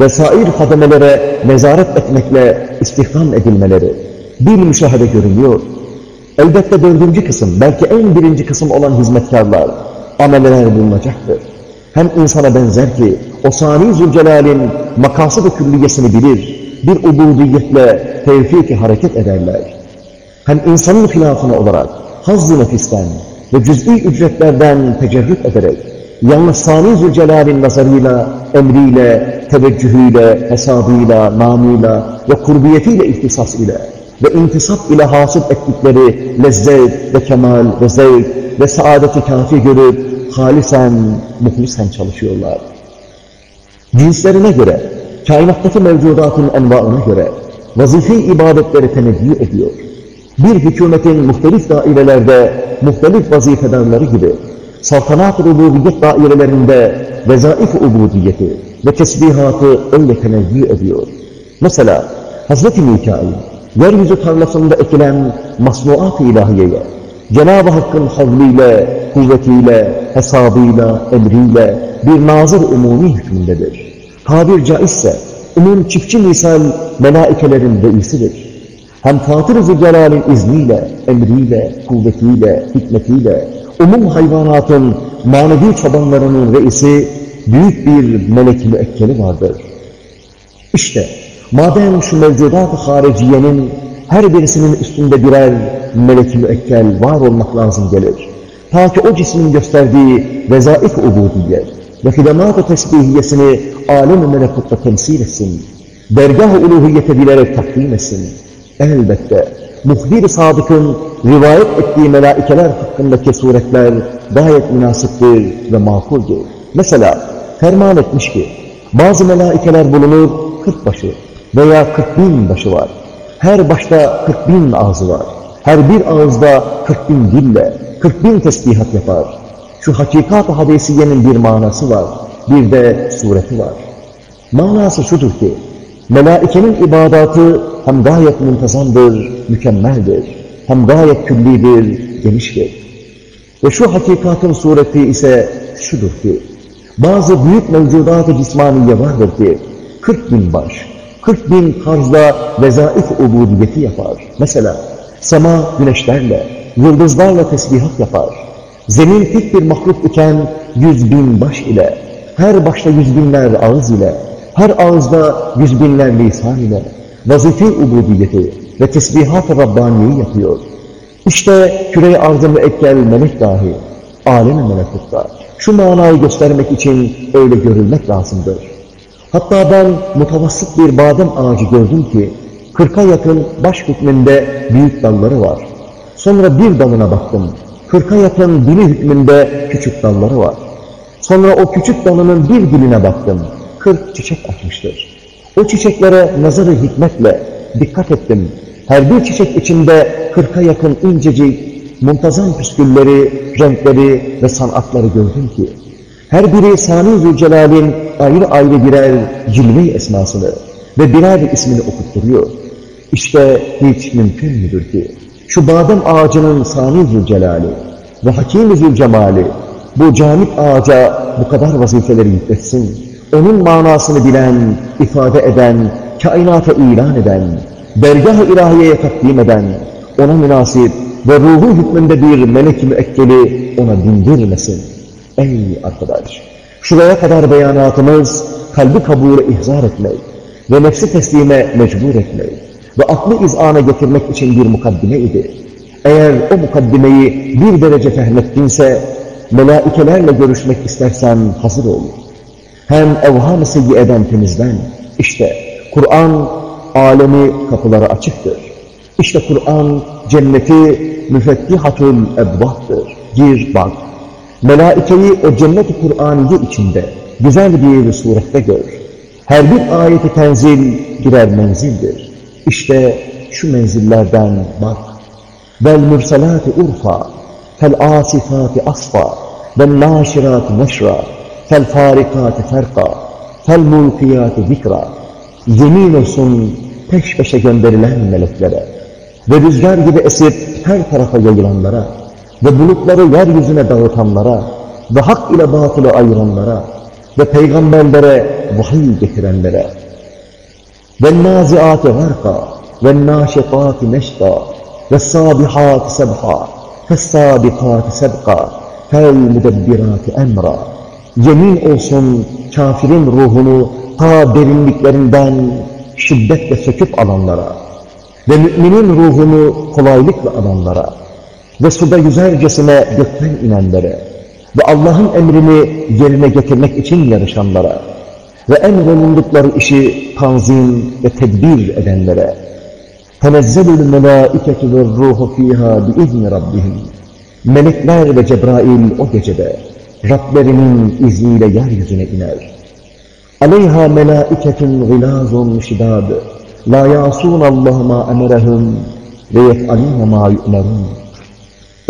ve sair hademelere nezaret etmekle istihdam edilmeleri bir müşahede görünüyor. Elbette dördüncü kısım, belki en birinci kısım olan hizmetkarlar, ameleler bulunacaktır. Hem insana benzer ki, o Sani Zülcelal'in makasıd-ı külliyesini bilir, bir ubudiyetle tevfik hareket ederler. Hem insanın hilafına olarak haz-ı nefisten ve cüz'i ücretlerden tecerrüt ederek, yalnız Sani Zülcelal'in nazarıyla, emriyle, teveccühüyle, hesabıyla, namıyla ve kurbiyetiyle ihtisas ile ve intisap ile hasıl ettikleri lezzet ve kemal ve zevk ve saadeti kafi görüp halisen, muhlisen çalışıyorlar. Cinslerine göre, kainattaki mevcudatın envaına göre vazife ibadetleri tenezzül ediyor. Bir hükümetin muhtelif dairelerde muhtelif vazifedarları gibi saltanat-ı rububiyet dairelerinde vezaif ubudiyeti ve tesbihatı öyle tenezzül ediyor. Mesela Hazreti Mikail, yeryüzü tarlasında ekilen masnuat-ı ilahiyeye, Cenab-ı Hakk'ın havliyle, kuvvetiyle, hesabıyla, emriyle bir nazır umumi hükmündedir. Tabir caizse, umum çiftçi misal melaikelerin reisidir. Hem Fatır-ı Zülcelal'in izniyle, emriyle, kuvvetiyle, hikmetiyle, umum hayvanatın manevi çobanlarının reisi büyük bir melek müekkeli vardır. İşte madem şu mevcudat-ı hariciyenin her birisinin üstünde birer melek müekkel var olmak lazım gelir. Ta ki o cismin gösterdiği vezaif ubudiyet ve hidamat-ı tesbihiyesini alem-i melekutta temsil etsin. Dergah-ı uluhiyete bilerek takdim etsin. Elbette muhbir-i sadıkın rivayet ettiği melaikeler hakkındaki suretler gayet münasiptir ve makuldür. Mesela ferman etmiş ki bazı melaikeler bulunur 40 başı veya 40 bin başı var. Her başta 40 bin ağzı var. Her bir ağızda 40 bin dille 40 bin tesbihat yapar. Şu hakikat-ı hadisiyenin bir manası var. Bir de sureti var. Manası şudur ki, melaikenin ibadatı hem gayet muntazamdır, mükemmeldir. Hem gayet küllidir, geniştir. Ve şu hakikatın sureti ise şudur ki, bazı büyük mevcudat-ı cismaniye vardır ki, 40 bin baş, 40 bin tarzda vezaif ubudiyeti yapar. Mesela sema güneşlerle, yıldızlarla tesbihat yapar. Zemin tek bir mahluk iken yüz bin baş ile, her başta yüz binler ağız ile, her ağızda yüz binler lisan ile vazife ubudiyeti ve tesbihat-ı Rabbaniye'yi yapıyor. İşte küre-i arz-ı müekkel melek dahi, alem-i melekutta şu manayı göstermek için öyle görülmek lazımdır. Hatta ben mutavasıt bir badem ağacı gördüm ki, kırka yakın baş hükmünde büyük dalları var. Sonra bir dalına baktım, kırka yakın dili hükmünde küçük dalları var. Sonra o küçük dalının bir diline baktım, kırk çiçek açmıştır. O çiçeklere nazarı hikmetle dikkat ettim. Her bir çiçek içinde kırka yakın incecik, muntazam püskülleri, renkleri ve sanatları gördüm ki, her biri Sani Zülcelal'in ayrı ayrı birer cilve esmasını ve birer ismini okutturuyor. İşte hiç mümkün müdür ki şu badem ağacının Sani Zülcelal'i ve Hakim Zülcemali bu camit ağaca bu kadar vazifeleri yükletsin. Onun manasını bilen, ifade eden, kainata ilan eden, dergah-ı ilahiyeye takdim eden, ona münasip ve ruhu hükmünde bir melek müekkeli ona dindirmesin. Ey arkadaş! Şuraya kadar beyanatımız kalbi kabule ihzar etmek ve nefsi teslime mecbur etmek ve aklı izana getirmek için bir mukaddime idi. Eğer o mukaddimeyi bir derece fehmettinse, melaikelerle görüşmek istersen hazır ol. Hem evham-ı seyyieden temizlen. İşte Kur'an alemi kapıları açıktır. İşte Kur'an cenneti müfettihatul ebvahtır. Gir bak. Melaikeyi o cennet-i Kur'aniye içinde güzel bir surette gör. Her bir ayeti tenzil birer menzildir. İşte şu menzillerden bak. Vel mürselati urfa, fel asifati asfa, vel naşirati neşra, Felfarikâti ferkâ, felmunkiyâti zikrâ. Yemin olsun peş peşe gönderilen meleklere ve rüzgar gibi esip her tarafa yayılanlara ve bulutları yeryüzüne dağıtanlara ve hak ile batılı ayıranlara ve peygamberlere vahiy getirenlere ve naziati garka ve naşikati neşka ve sabihati sebha ve sabikati sebka fel müdebbirati emra yemin olsun kafirin ruhunu ta derinliklerinden şiddetle söküp alanlara ve müminin ruhunu kolaylıkla alanlara ve suda yüzercesine gökten inenlere ve Allah'ın emrini yerine getirmek için yarışanlara ve en emrolundukları işi tanzim ve tedbir edenlere tenezzelül melâiketü ve ruhu fîhâ biizni melekler ve Cebrail o gecede Rablerinin izniyle yeryüzüne iner. Aleyha melâiketun gılâzun şidâd. La yâsûn Allah mâ emerehum ve yef'alîne mâ yu'merûn.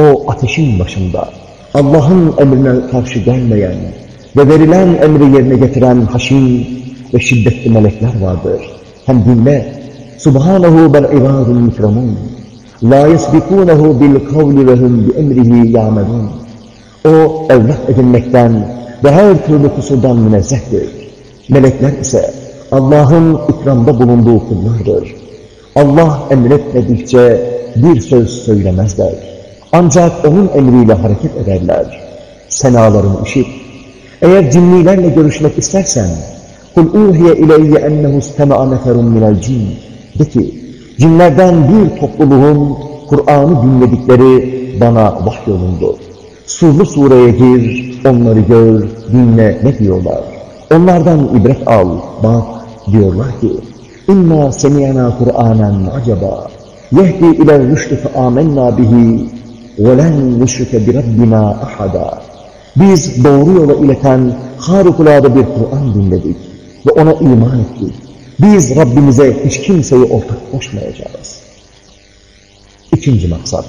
O ateşin başında Allah'ın emrine karşı gelmeyen ve verilen emri yerine getiren haşin ve şiddetli melekler vardır. Hem dinle, Subhanahu bel ibadun mükremun. La yesbikunehu bil kavli ve hum bi emrihi ya'melun. O evlat edinmekten ve her türlü kusurdan münezzehtir. Melekler ise Allah'ın ikramda bulunduğu kullardır. Allah emretmedikçe bir söz söylemezler. Ancak onun emriyle hareket ederler. Senalarını işit. Eğer cinnilerle görüşmek istersen, قُلْ اُوْهِيَ اِلَيَّ اَنَّهُ اسْتَمَعَ نَفَرٌ مِنَ الْجِنِّ De ki, cinlerden bir topluluğun Kur'an'ı dinledikleri bana vahyolundu. Surlu sureye gir, onları gör, dinle ne diyorlar. Onlardan ibret al, bak diyorlar ki, İnna semiyana Kur'anen acaba, yehdi ile rüştü fe amennâ bihi, ve len nüşrike bi Rabbina ahada. Biz doğru yola ileten harikulade bir Kur'an dinledik ve ona iman ettik. Biz Rabbimize hiç kimseyi ortak koşmayacağız. İkinci maksat.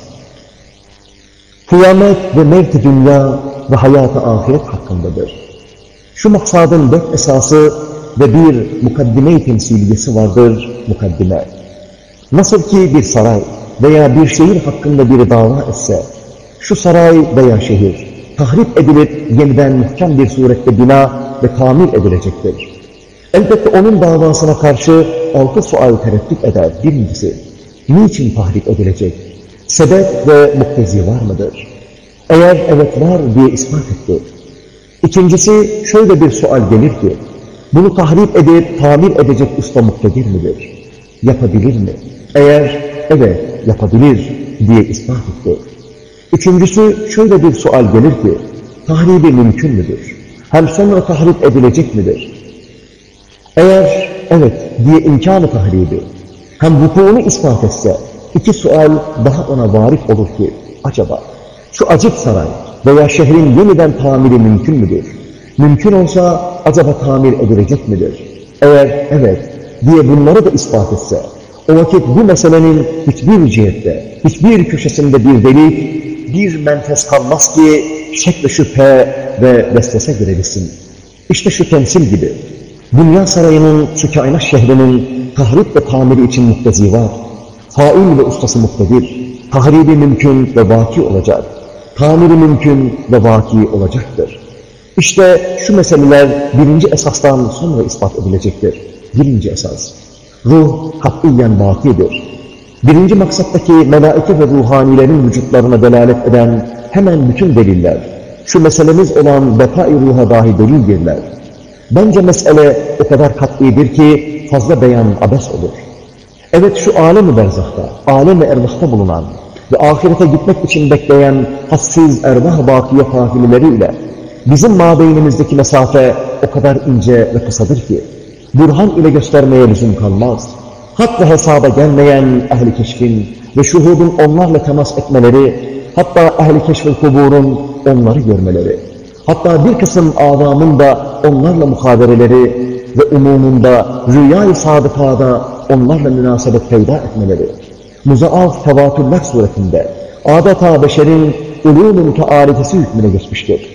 Kıyamet ve mevt dünya ve hayat ahiret hakkındadır. Şu maksadın dört esası ve bir mukaddime-i temsiliyesi vardır, mukaddime. Nasıl ki bir saray veya bir şehir hakkında bir dava etse, şu saray veya şehir tahrip edilip yeniden muhkem bir surette bina ve tamir edilecektir. Elbette onun davasına karşı altı sual tereddüt eder. Birincisi, niçin tahrip edilecek? Sebep ve muktezi var mıdır? Eğer evet var diye ispat etti. İkincisi şöyle bir sual gelir ki, bunu tahrip edip tamir edecek usta muktedir midir? Yapabilir mi? Eğer evet yapabilir diye ispat etti. Üçüncüsü şöyle bir sual gelir ki, tahribi mümkün müdür? Hem sonra tahrip edilecek midir? Eğer evet diye imkanı tahribi, hem vukuunu ispat etse, iki sual daha ona varif olur ki, acaba şu acık saray veya şehrin yeniden tamiri mümkün müdür? Mümkün olsa acaba tamir edilecek midir? Eğer evet diye bunları da ispat etse, o vakit bu meselenin hiçbir cihette, hiçbir köşesinde bir delik, bir menfez kalmaz ki şek ve şüphe ve vesvese girebilsin. İşte şu temsil gibi. Dünya sarayının şu kainat şehrinin tahrip ve tamiri için muktezi var. Fail ve ustası muktedir. Tahribi mümkün ve vaki olacak. Tamiri mümkün ve vaki olacaktır. İşte şu meseleler birinci esastan sonra ispat edilecektir. Birinci esas. Ruh katiyen vakidir. Birinci maksattaki melaike ve ruhanilerin vücutlarına delalet eden hemen bütün deliller, şu meselemiz olan beka-i ruha dahi delildirler. Bence mesele o kadar katlidir ki fazla beyan abes olur. Evet şu alem-i berzahta, alem-i ervahta bulunan ve ahirete gitmek için bekleyen hassiz ervah bakiye kafileleriyle bizim mabeynimizdeki mesafe o kadar ince ve kısadır ki burhan ile göstermeye lüzum kalmaz. Hatta hesaba gelmeyen ehli keşfin ve şuhudun onlarla temas etmeleri, hatta ehli keşfin kuburun onları görmeleri, hatta bir kısım avamın da onlarla muhabereleri ve umumunda rüya-i sadıkada onlarla münasebet peyda etmeleri, muzaaf tevatürler suretinde adeta beşerin ulûm-ü mütearifesi hükmüne geçmiştir.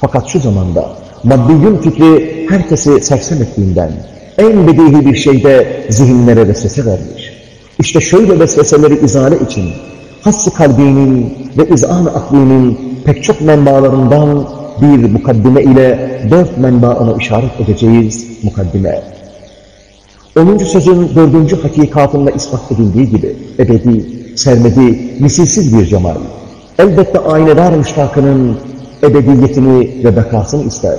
Fakat şu zamanda maddiyün fikri herkesi sersem ettiğinden, en bedihi bir şeyde zihinlere vesvese vermiş. İşte şöyle vesveseleri izale için hass-ı kalbinin ve izan-ı aklinin pek çok menbalarından bir mukaddime ile dört menbaına işaret edeceğiz mukaddime. 10. sözün dördüncü hakikatında ispat edildiği gibi ebedi, sermedi, misilsiz bir cemal. Elbette aynedar müştakının ebediyetini ve bekasını ister.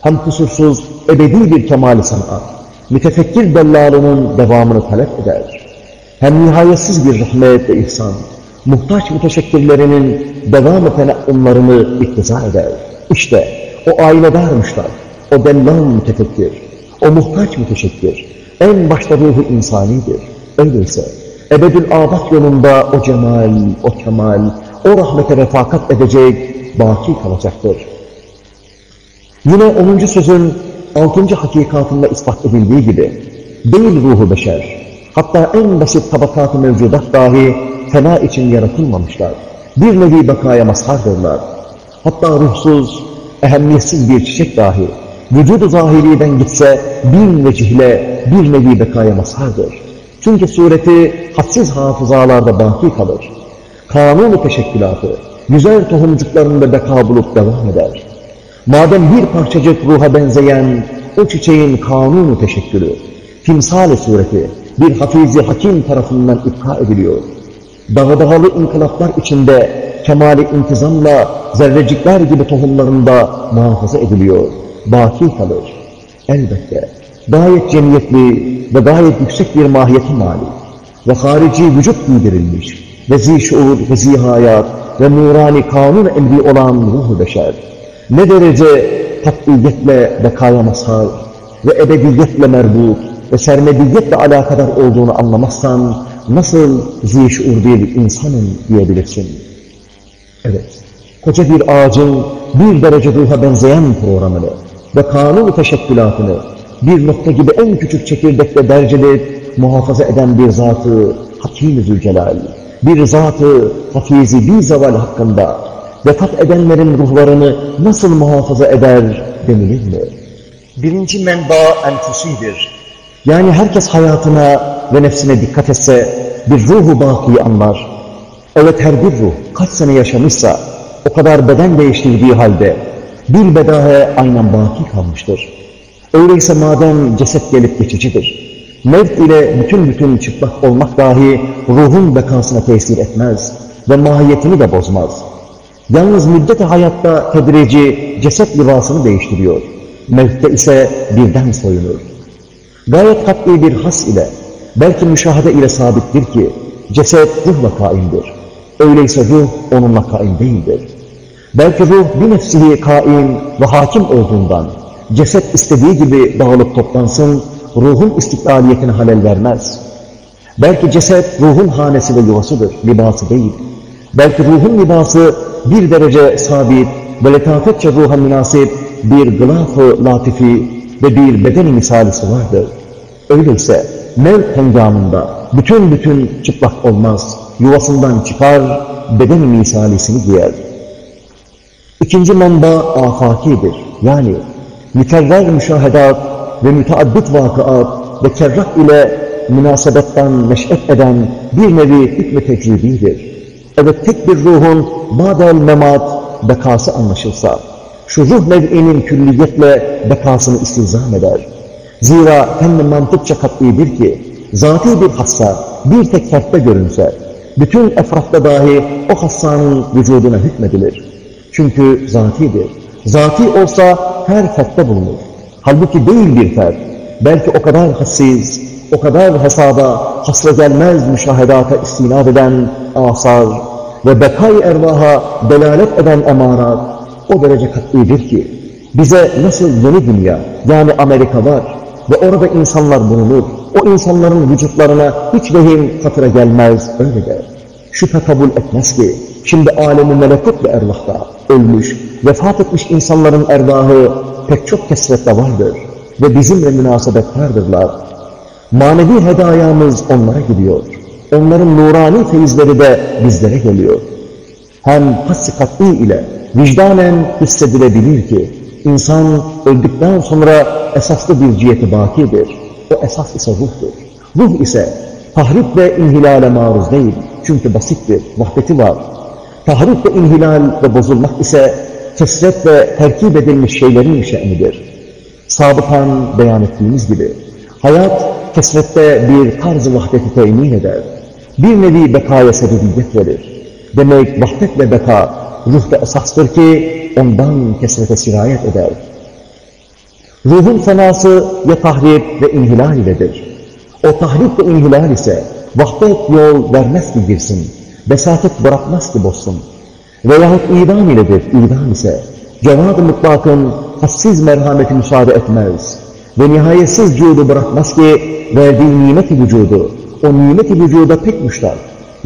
Hem kusursuz, ebedi bir kemal sanat, mütefekkir dellalının devamını talep eder. Hem nihayetsiz bir rahmet ve ihsan, muhtaç müteşekkirlerinin devam tenakkumlarını iktiza eder. İşte o aynedar müştak, o dellal mütefekkir, o muhtaç müteşekkir, en başta ruhu insanidir. Öyleyse ebedül abat yolunda o cemal, o kemal, o rahmete refakat edecek, baki kalacaktır. Yine 10. sözün 6. hakikatında ispat edildiği gibi değil ruhu beşer. Hatta en basit tabakat-ı mevcudat dahi fena için yaratılmamışlar. Bir nevi bakaya mazhardırlar. Hatta ruhsuz, ehemmiyetsiz bir çiçek dahi vücudu zahiriden gitse bin vecihle bir nevi bekaya mazhardır. Çünkü sureti hadsiz hafızalarda baki kalır. Kanun-u teşekkülatı, güzel tohumcuklarında beka bulup devam eder. Madem bir parçacık ruha benzeyen o çiçeğin kanunu teşekkülü, timsal sureti bir hafizi hakim tarafından ipka ediliyor. Dağdağalı inkılaplar içinde kemali intizamla zerrecikler gibi tohumlarında muhafaza ediliyor, baki kalır. Elbette gayet cemiyetli ve gayet yüksek bir mahiyeti mali ve harici vücut giydirilmiş ve zişuur ve zihayat ve nurani kanun emri olan ruhu beşer ne derece tatbiyetle bekaya mazhar ve ebediyetle merbut ve sermediyetle alakadar olduğunu anlamazsan nasıl zişuur bir insanın diyebilirsin. Evet, koca bir ağacın bir derece ruha benzeyen programını ve kanun teşekkülatını bir nokta gibi en küçük çekirdekle derceleyip muhafaza eden bir zatı Hakim-i Zülcelal, bir zatı hafizi bir zaval hakkında vefat edenlerin ruhlarını nasıl muhafaza eder denilir mi? Birinci menba enfusidir. Yani herkes hayatına ve nefsine dikkat etse bir ruhu bakiyi anlar. Evet her bir ruh kaç sene yaşamışsa o kadar beden değiştirdiği halde bir bedahe aynen baki kalmıştır. Öyleyse madem ceset gelip geçicidir, mevt ile bütün bütün çıplak olmak dahi ruhun bekasına tesir etmez ve mahiyetini de bozmaz. Yalnız müddet hayatta tedrici ceset libasını değiştiriyor. Mevtte ise birden soyunur. Gayet katli bir has ile, belki müşahede ile sabittir ki, ceset ruhla kaimdir. Öyleyse ruh onunla kaim değildir. Belki ruh bir nefsihi kaim ve hakim olduğundan, ceset istediği gibi dağılıp toplansın, ruhun istiklaliyetine halel vermez. Belki ceset ruhun hanesi ve yuvasıdır, libası değil. Belki ruhun libası bir derece sabit ve letafetçe ruha münasip bir gılaf-ı latifi ve bir bedeni misalisi vardır. Öyleyse mevt hengamında bütün bütün çıplak olmaz, yuvasından çıkar, bedeni misalisini giyer. İkinci manba afakidir. Yani mükerrer müşahedat ve müteaddit vakıat ve kerrak ile münasebetten neş'et eden bir nevi hükmü tecribidir. Evet tek bir ruhun badel memat bekası anlaşılsa, şu ruh nev'inin külliyetle bekasını istizam eder. Zira kendi mantıkça katlidir ki, zati bir hassa bir tek fertte görünse, bütün efratta dahi o hassanın vücuduna hükmedilir. Çünkü zatidir. Zati olsa her fertte bulunur. Halbuki değil bir fert. Belki o kadar hassiz, o kadar hesaba hasra gelmez müşahedata istinad eden asar ve bekay ervaha delalet eden emarat o derece katlidir ki bize nasıl yeni dünya yani Amerika var ve orada insanlar bulunur. O insanların vücutlarına hiç vehim hatıra gelmez öyle der. Şüphe kabul etmez ki şimdi alemi melekut ve ervahta ölmüş, vefat etmiş insanların ervahı pek çok kesretle vardır ve bizimle münasebetlardırlar. Manevi hedayamız onlara gidiyor. Onların nurani feyizleri de bizlere geliyor. Hem hassi kat'i ile vicdanen hissedilebilir ki insan öldükten sonra esaslı bir ciheti bakidir. O esas ise ruhtur. Ruh ise tahrip ve inhilale maruz değil. Çünkü basittir, vahdeti var. Tahrip ve inhilal ve bozulmak ise kesret ve terkip edilmiş şeylerin şe'nidir. Sabıkan beyan ettiğimiz gibi hayat kesrette bir tarz-ı vahdeti temin eder. Bir nevi bekaya sebebiyet verir. Demek vahdet ve beka ruhta esastır ki ondan kesrete sirayet eder. Ruhun fenası ya tahrip ve inhilal iledir. O tahrip ve inhilal ise vahdet yol vermez ki girsin, besatet bırakmaz ki bozsun. Veyahut idam iledir, idam ise cenab-ı mutlakın hassiz merhameti müsaade etmez ve nihayetsiz cudu bırakmaz ki verdiği nimet-i vücudu, o nimet-i vücuda pek müştak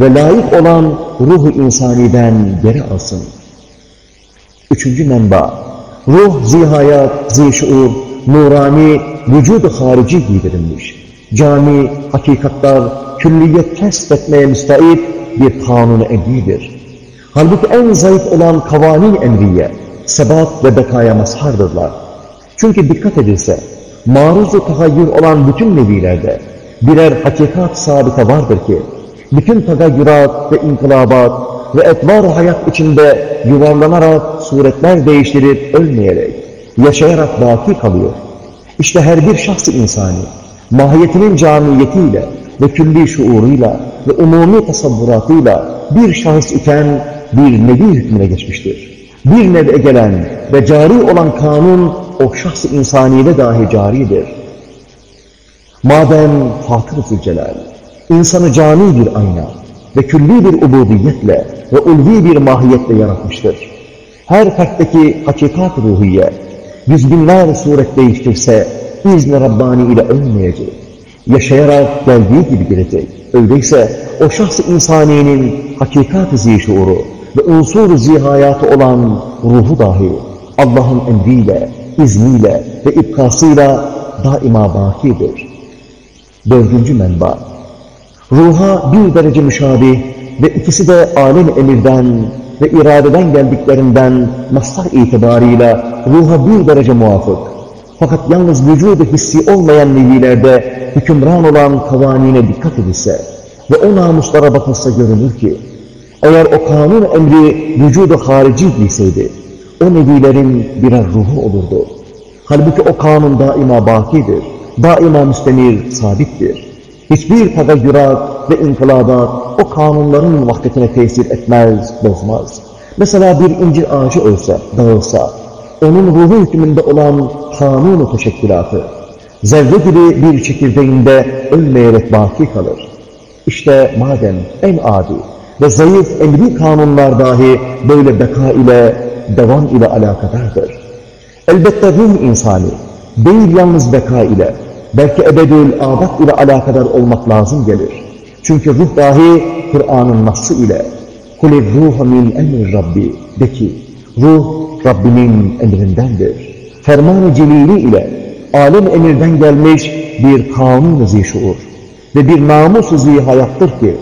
ve layık olan ruhu insaniden geri alsın. Üçüncü menba, ruh zihayat, zişuur, nurani, vücudu harici giydirilmiş. Cami, hakikatlar, külliyet kesbetmeye müstahit bir kanunu emridir. Halbuki en zayıf olan kavanin emriye, sebat ve bekaya mazhardırlar. Çünkü dikkat edilse, maruz-u tahayyür olan bütün nevilerde birer hakikat sabite vardır ki, bütün tagayyürat ve inkılabat ve etvar hayat içinde yuvarlanarak suretler değiştirip ölmeyerek, yaşayarak baki kalıyor. İşte her bir şahsı insani, mahiyetinin camiyetiyle ve külli şuuruyla ve umumi tasavvuratıyla bir şahıs iken bir nevi hükmüne geçmiştir. Bir nev'e gelen ve cari olan kanun o şahs-ı insaniyle dahi caridir. Madem Fatır-ı Zülcelal, insanı cani bir ayna ve külli bir ubudiyetle ve ulvi bir mahiyetle yaratmıştır. Her fertteki hakikat ruhiye, yüz binler suret değiştirse, izni Rabbani ile ölmeyecek. Yaşayarak geldiği gibi gelecek. Öyleyse o şahs-ı insaniyenin hakikat-ı zişuuru ve unsur-u zihayatı olan ruhu dahi Allah'ın emriyle, izniyle ve ipkasıyla daima bakidir. Dördüncü menba. Ruha bir derece müşabih ve ikisi de alem emirden ve iradeden geldiklerinden mastar itibarıyla ruha bir derece muvafık. Fakat yalnız vücudu hissi olmayan nevilerde hükümran olan kavanine dikkat edilse ve o namuslara bakılsa görünür ki, eğer o kanun emri vücudu harici giyseydi, o nevilerin birer ruhu olurdu. Halbuki o kanun daima bakidir, daima müstemir, sabittir. Hiçbir tagayyürat ve inkılabat o kanunların vahdetine tesir etmez, bozmaz. Mesela bir incir ağacı ölse, dağılsa, onun ruhu hükmünde olan kanun-u teşekkülatı, zerre gibi bir çekirdeğinde ölmeyerek baki kalır. İşte madem en adi ve zayıf emri kanunlar dahi böyle beka ile, devam ile alakadardır. Elbette ruh insani, değil yalnız beka ile, belki ebedül abat ile alakadar olmak lazım gelir. Çünkü ruh dahi Kur'an'ın nassı ile, kulir ruhu min emri Rabbi, de ki, ruh Rabbimin emrindendir. Ferman-ı celili ile, alem emirden gelmiş bir kanun-u zişuur ve bir namus-u zihayattır ki,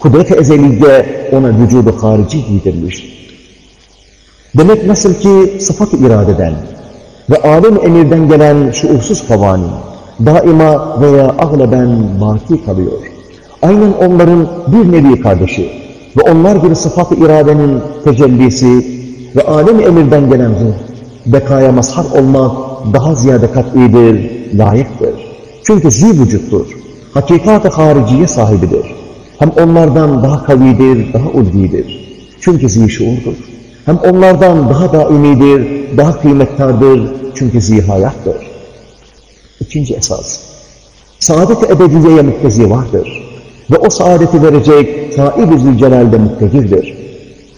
kudret-i ezeliye ona vücudu harici giydirmiş. Demek nasıl ki sıfat-ı iradeden ve alem emirden gelen şuursuz kavanin daima veya agleben baki kalıyor. Aynen onların bir nevi kardeşi ve onlar bir sıfat-ı iradenin tecellisi ve alem emirden gelen ruh, bekaya mazhar olmak daha ziyade kat'idir, layıktır. Çünkü zi vücuttur, hakikat-ı hariciye sahibidir. Hem onlardan daha kavidir, daha ulvidir. Çünkü zişuurdur. Hem onlardan daha daimidir, daha kıymettardır. Çünkü zihayattır. İkinci esas. Saadet-i ebediyeye muktezi vardır. Ve o saadeti verecek saib-i zülcelalde muktedirdir.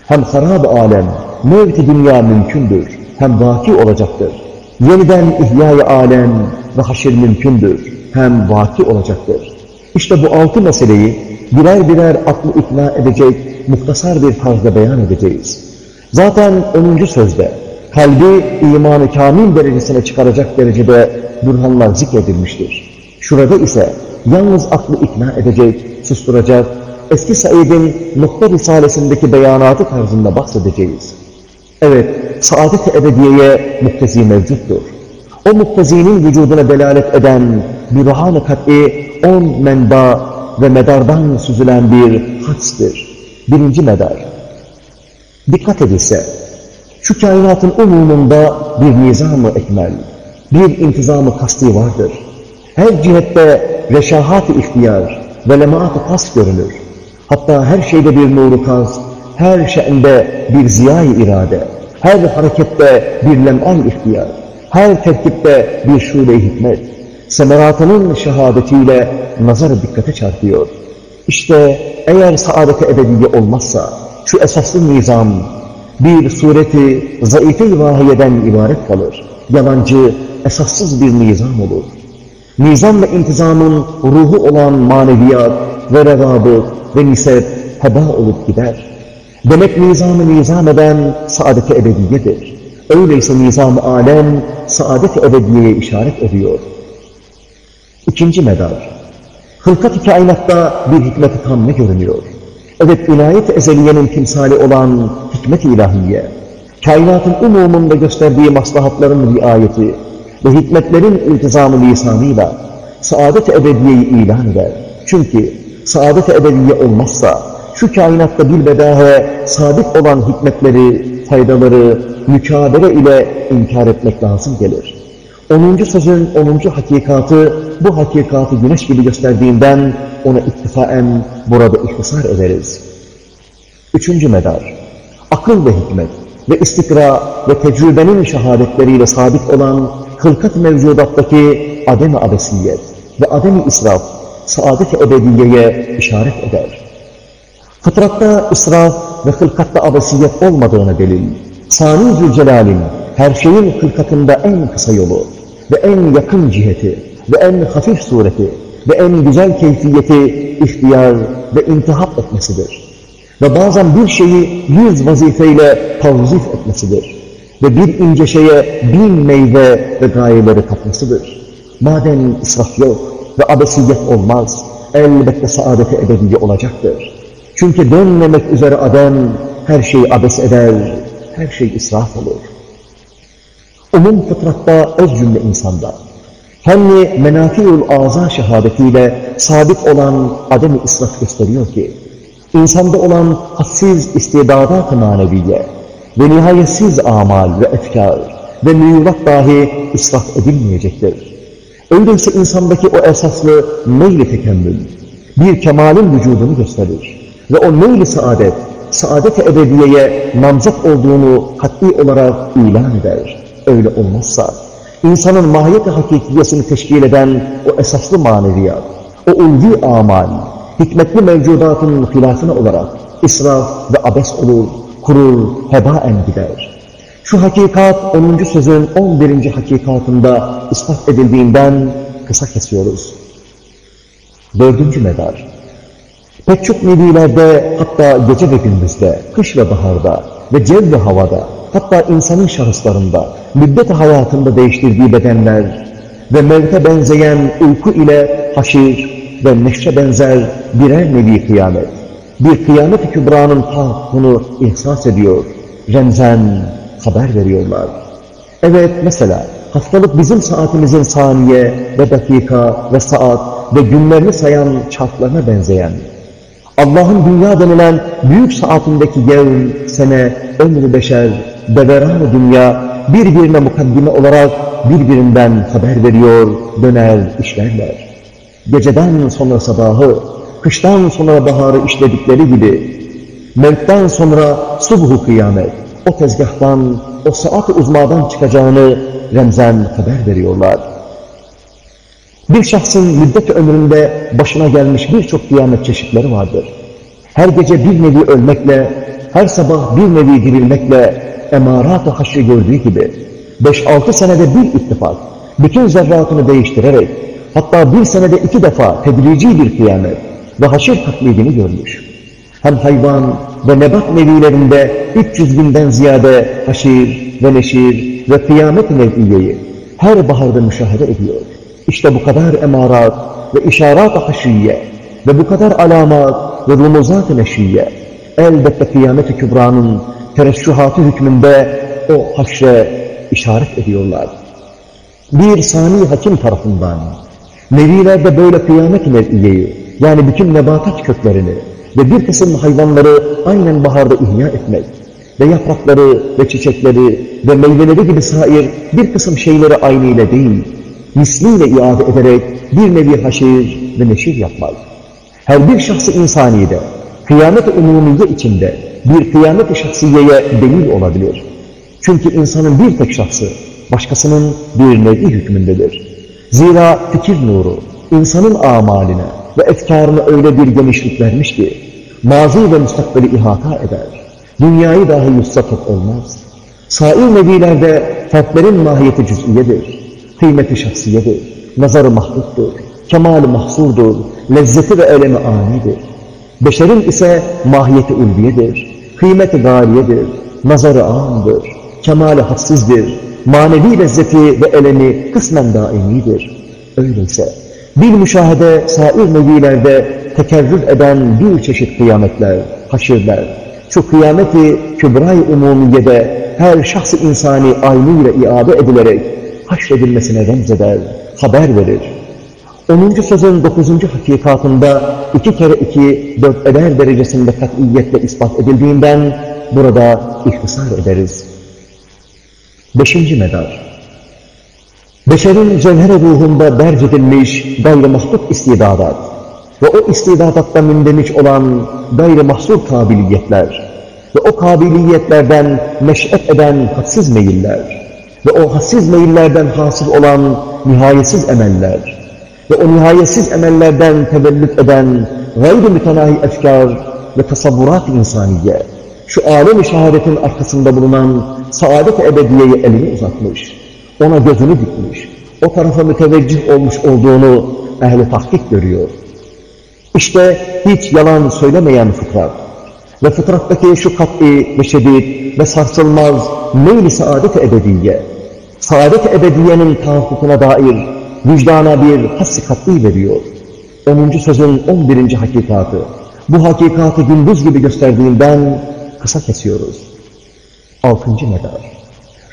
Hem harab alem, mevt dünya mümkündür. Hem vaki olacaktır. Yeniden ihya-i alem ve haşir mümkündür. Hem vaki olacaktır. İşte bu altı meseleyi birer birer aklı ikna edecek muhtasar bir tarzda beyan edeceğiz. Zaten 10. sözde kalbi imanı kamil derecesine çıkaracak derecede burhanlar zikredilmiştir. Şurada ise yalnız aklı ikna edecek, susturacak, eski Said'in nokta risalesindeki beyanatı tarzında bahsedeceğiz. Evet, saadet-i ebediyeye muktezi mevcuttur. O muktezinin vücuduna delalet eden bir ruhan-ı kat'i on menba ve medardan süzülen bir hatstir. Birinci medar. Dikkat edilse, şu kainatın umumunda bir nizam-ı ekmel, bir intizam-ı kasti vardır. Her cihette reşahat-ı ihtiyar ve lemaat-ı görünür. Hatta her şeyde bir nuru kas, her şeyinde bir ziyayı irade, her harekette bir lem'an ihtiyar, her terkipte bir şule hikmet, semeratının şehadetiyle nazar dikkate çarpıyor. İşte eğer saadet ebediye olmazsa, şu esaslı nizam, bir sureti zayıfe-i vahiyeden ibaret kalır. Yalancı, esassız bir nizam olur. Nizam ve intizamın ruhu olan maneviyat ve revabı ve nisep heba olup gider. Demek nizamı nizam eden saadet-i ebediyedir. Öyleyse nizam-ı alem saadet-i ebediyeye işaret ediyor. İkinci medar. Hılkat-ı kainatta bir hikmet-i tamme görünüyor. Evet, inayet ezeliyenin timsali olan hikmet-i ilahiye, kainatın umumunda gösterdiği maslahatların riayeti ve hikmetlerin iltizamı lisanıyla saadet-i ebediyeyi ilan eder. Çünkü saadet-i ebediye olmazsa şu kainatta bilbedahe sabit olan hikmetleri, faydaları, mükabele ile inkar etmek lazım gelir. Onuncu sözün onuncu hakikatı bu hakikatı güneş gibi gösterdiğinden ona iktifaen burada ihtisar ederiz. Üçüncü medar, akıl ve hikmet ve istikra ve tecrübenin şehadetleriyle sabit olan hılkat mevcudattaki adem-i ve adem-i israf, saadet-i ebediyeye işaret eder. Fıtratta israf ve hılkatta abesiyet olmadığına delil, Sani Zülcelal'in her şeyin hılkatında en kısa yolu ve en yakın ciheti ve en hafif sureti ve en güzel keyfiyeti ihtiyar ve intihap etmesidir. Ve bazen bir şeyi yüz vazifeyle tavzif etmesidir. Ve bir ince şeye bin meyve ve gayeleri katmasıdır. Madem israf yok ve abesiyet olmaz, elbette saadeti ebediye olacaktır. Çünkü dönmemek üzere adam her şeyi abes eder, her şey israf olur. Umum fıtratta öz cümle insanda, Fenni menafiul aza şehadetiyle sabit olan adem-i israf gösteriyor ki, insanda olan hassiz istidadat-ı maneviye ve nihayetsiz amal ve efkar ve müyulat dahi israf edilmeyecektir. Öyleyse insandaki o esaslı meyli tekemmül, bir kemalin vücudunu gösterir ve o meyli saadet, saadet-i ebediyeye namzat olduğunu kat'i olarak ilan eder. Öyle olmazsa, insanın mahiyet-i hakikiyesini teşkil eden o esaslı maneviyat, o ulvi amal, hikmetli mevcudatın hilafına olarak israf ve abes olur, kurur, hebaen gider. Şu hakikat 10. sözün 11. hakikatında ispat edildiğinden kısa kesiyoruz. Dördüncü medar. Pek çok nevilerde hatta gece ve gündüzde, kış ve baharda ve cev ve havada hatta insanın şahıslarında, müddet hayatında değiştirdiği bedenler ve mevte benzeyen uyku ile haşir ve neşre benzer birer nevi kıyamet. Bir kıyamet-i kübranın tahakkunu ihsas ediyor, remzen haber veriyorlar. Evet mesela haftalık bizim saatimizin saniye ve dakika ve saat ve günlerini sayan çarklarına benzeyen, Allah'ın dünya denilen büyük saatindeki yevm, sene, ömrü beşer, deveran dünya birbirine mukaddime olarak birbirinden haber veriyor, döner, işlerler. Geceden sonra sabahı, kıştan sonra baharı işledikleri gibi, mevkten sonra subhu kıyamet, o tezgahtan, o saat-ı uzmadan çıkacağını remzen haber veriyorlar. Bir şahsın müddet ömründe başına gelmiş birçok kıyamet çeşitleri vardır. Her gece bir nevi ölmekle, her sabah bir nevi dirilmekle emarat-ı haşrı gördüğü gibi 5-6 senede bir ittifak, bütün zerratını değiştirerek hatta bir senede iki defa tedrici bir kıyamet ve haşir taklidini görmüş. Hem hayvan ve nebat nevilerinde 300 binden ziyade haşir ve neşir ve kıyamet nev'iyeyi her baharda müşahede ediyor. İşte bu kadar emarat ve işarat-ı haşiye ve bu kadar alamat ve rumuzat-ı neşiye elbette kıyamet-i kübranın tereşşuhatı hükmünde o haşre işaret ediyorlar. Bir sani hakim tarafından nevilerde böyle kıyamet nev'iyeyi yani bütün nebatat köklerini ve bir kısım hayvanları aynen baharda ihya etmek ve yaprakları ve çiçekleri ve meyveleri gibi sair bir kısım şeyleri aynı ile değil, misliyle iade ederek bir nevi haşir ve neşir yapmak. Her bir şahsı insaniyede, kıyamet-i içinde bir kıyamet-i şahsiyeye delil olabilir. Çünkü insanın bir tek şahsı, başkasının bir nevi hükmündedir. Zira fikir nuru, insanın amaline ve efkarına öyle bir genişlik vermiş ki, mazi ve müstakbeli ihata eder. Dünyayı dahi yutsa tok olmaz. Sair nevilerde fertlerin mahiyeti cüz'iyedir, kıymeti şahsiyedir, nazarı mahluktur, kemali mahsurdur, lezzeti ve elemi anidir. Beşerin ise mahiyeti ulviyedir, kıymeti galiyedir, nazarı amdır, kemali hassizdir, manevi lezzeti ve elemi kısmen daimidir. Öyleyse bir müşahede sair nevilerde tekerrür eden bir çeşit kıyametler, haşirler, şu kıyameti kübra-i umumiyede her şahsı insani aynıyla iade edilerek haşredilmesine remzeder, haber verir. 10. sözün 9. hakikatında iki kere iki dört eder derecesinde katiyetle ispat edildiğinden burada ihtisar ederiz. Beşinci medar Beşerin cevher ruhunda derc edilmiş gayri mahluk istidadat ve o istidadatta mündemiş olan gayri mahsur kabiliyetler ve o kabiliyetlerden meş'et eden hadsiz meyiller ve o hadsiz meyillerden hasıl olan nihayetsiz emeller ve o nihayetsiz emellerden tevellüt eden gayri mütenahi efkar ve tasavvurat insaniye şu alem-i şehadetin arkasında bulunan saadet-i ebediyeye elini uzatmış, ona gözünü dikmiş, o tarafa müteveccih olmuş olduğunu ehli tahkik görüyor. İşte hiç yalan söylemeyen fıtrat ve fıtrattaki şu kat'i ve şedid ve sarsılmaz meyli saadet-i ebediye, saadet-i ebediyenin tahakkukuna dair vicdana bir hassi kat'i veriyor. 10. sözün 11. hakikatı. Bu hakikatı gündüz gibi gösterdiğinden kısa kesiyoruz. 6. medar.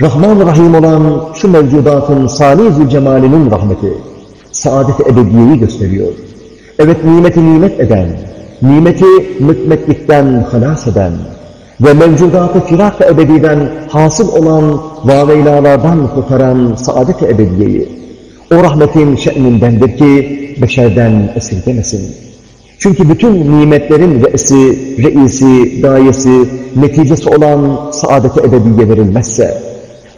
Rahman Rahim olan şu mevcudatın Sani Zülcemal'inin rahmeti, saadet-i ebediyeyi gösteriyor. Evet nimeti nimet eden, nimeti mükmetlikten halas eden ve mevcudatı firak-ı ebediden hasıl olan vaveylalardan kurtaran saadet-i ebediyeyi, o rahmetin şe'nindendir ki beşerden esirgemesin. Çünkü bütün nimetlerin re'si, reisi, gayesi, neticesi olan saadet-i ebediye verilmezse,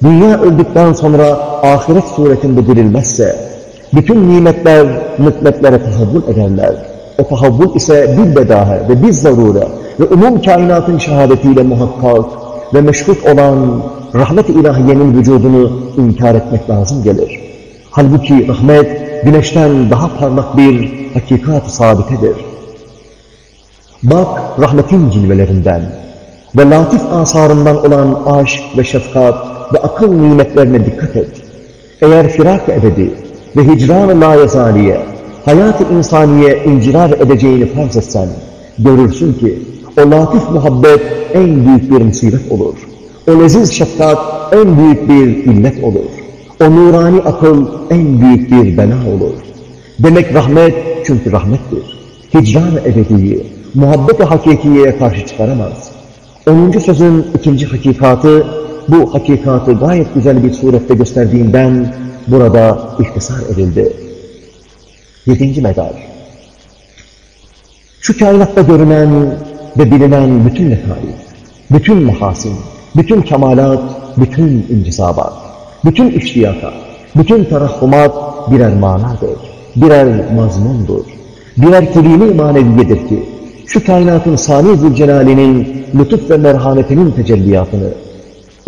dünya öldükten sonra ahiret suretinde dirilmezse, bütün nimetler mutletlere tahavvul ederler. O tahavvul ise bir bedahe ve bir zarure ve umum kainatın şehadetiyle muhakkak ve meşhut olan rahmet-i ilahiyenin vücudunu inkar etmek lazım gelir. Halbuki rahmet güneşten daha parlak bir hakikat-ı sabitedir. Bak rahmetin cilvelerinden ve latif asarından olan aşk ve şefkat ve akıl nimetlerine dikkat et. Eğer firak ebedi ve hicran-ı layezaliye, hayat-ı insaniye incirar edeceğini farz etsen, görürsün ki o latif muhabbet en büyük bir musibet olur. O leziz şefkat en büyük bir illet olur. O nurani akıl en büyük bir bela olur. Demek rahmet çünkü rahmettir. Hicran-ı ebediyi, muhabbet-i hakikiyeye karşı çıkaramaz. Onuncu sözün ikinci hakikatı, bu hakikatı gayet güzel bir surette gösterdiğinden burada ihtisar edildi. Yedinci medar. Şu kainatta görünen ve bilinen bütün letaif, bütün mehasin, bütün kemalat, bütün incisabat, bütün iştiyaka, bütün terahhumat birer manadır, birer mazmundur, birer kelime-i maneviyedir ki, şu kainatın sani zülcelalinin lütuf ve merhametinin tecelliyatını,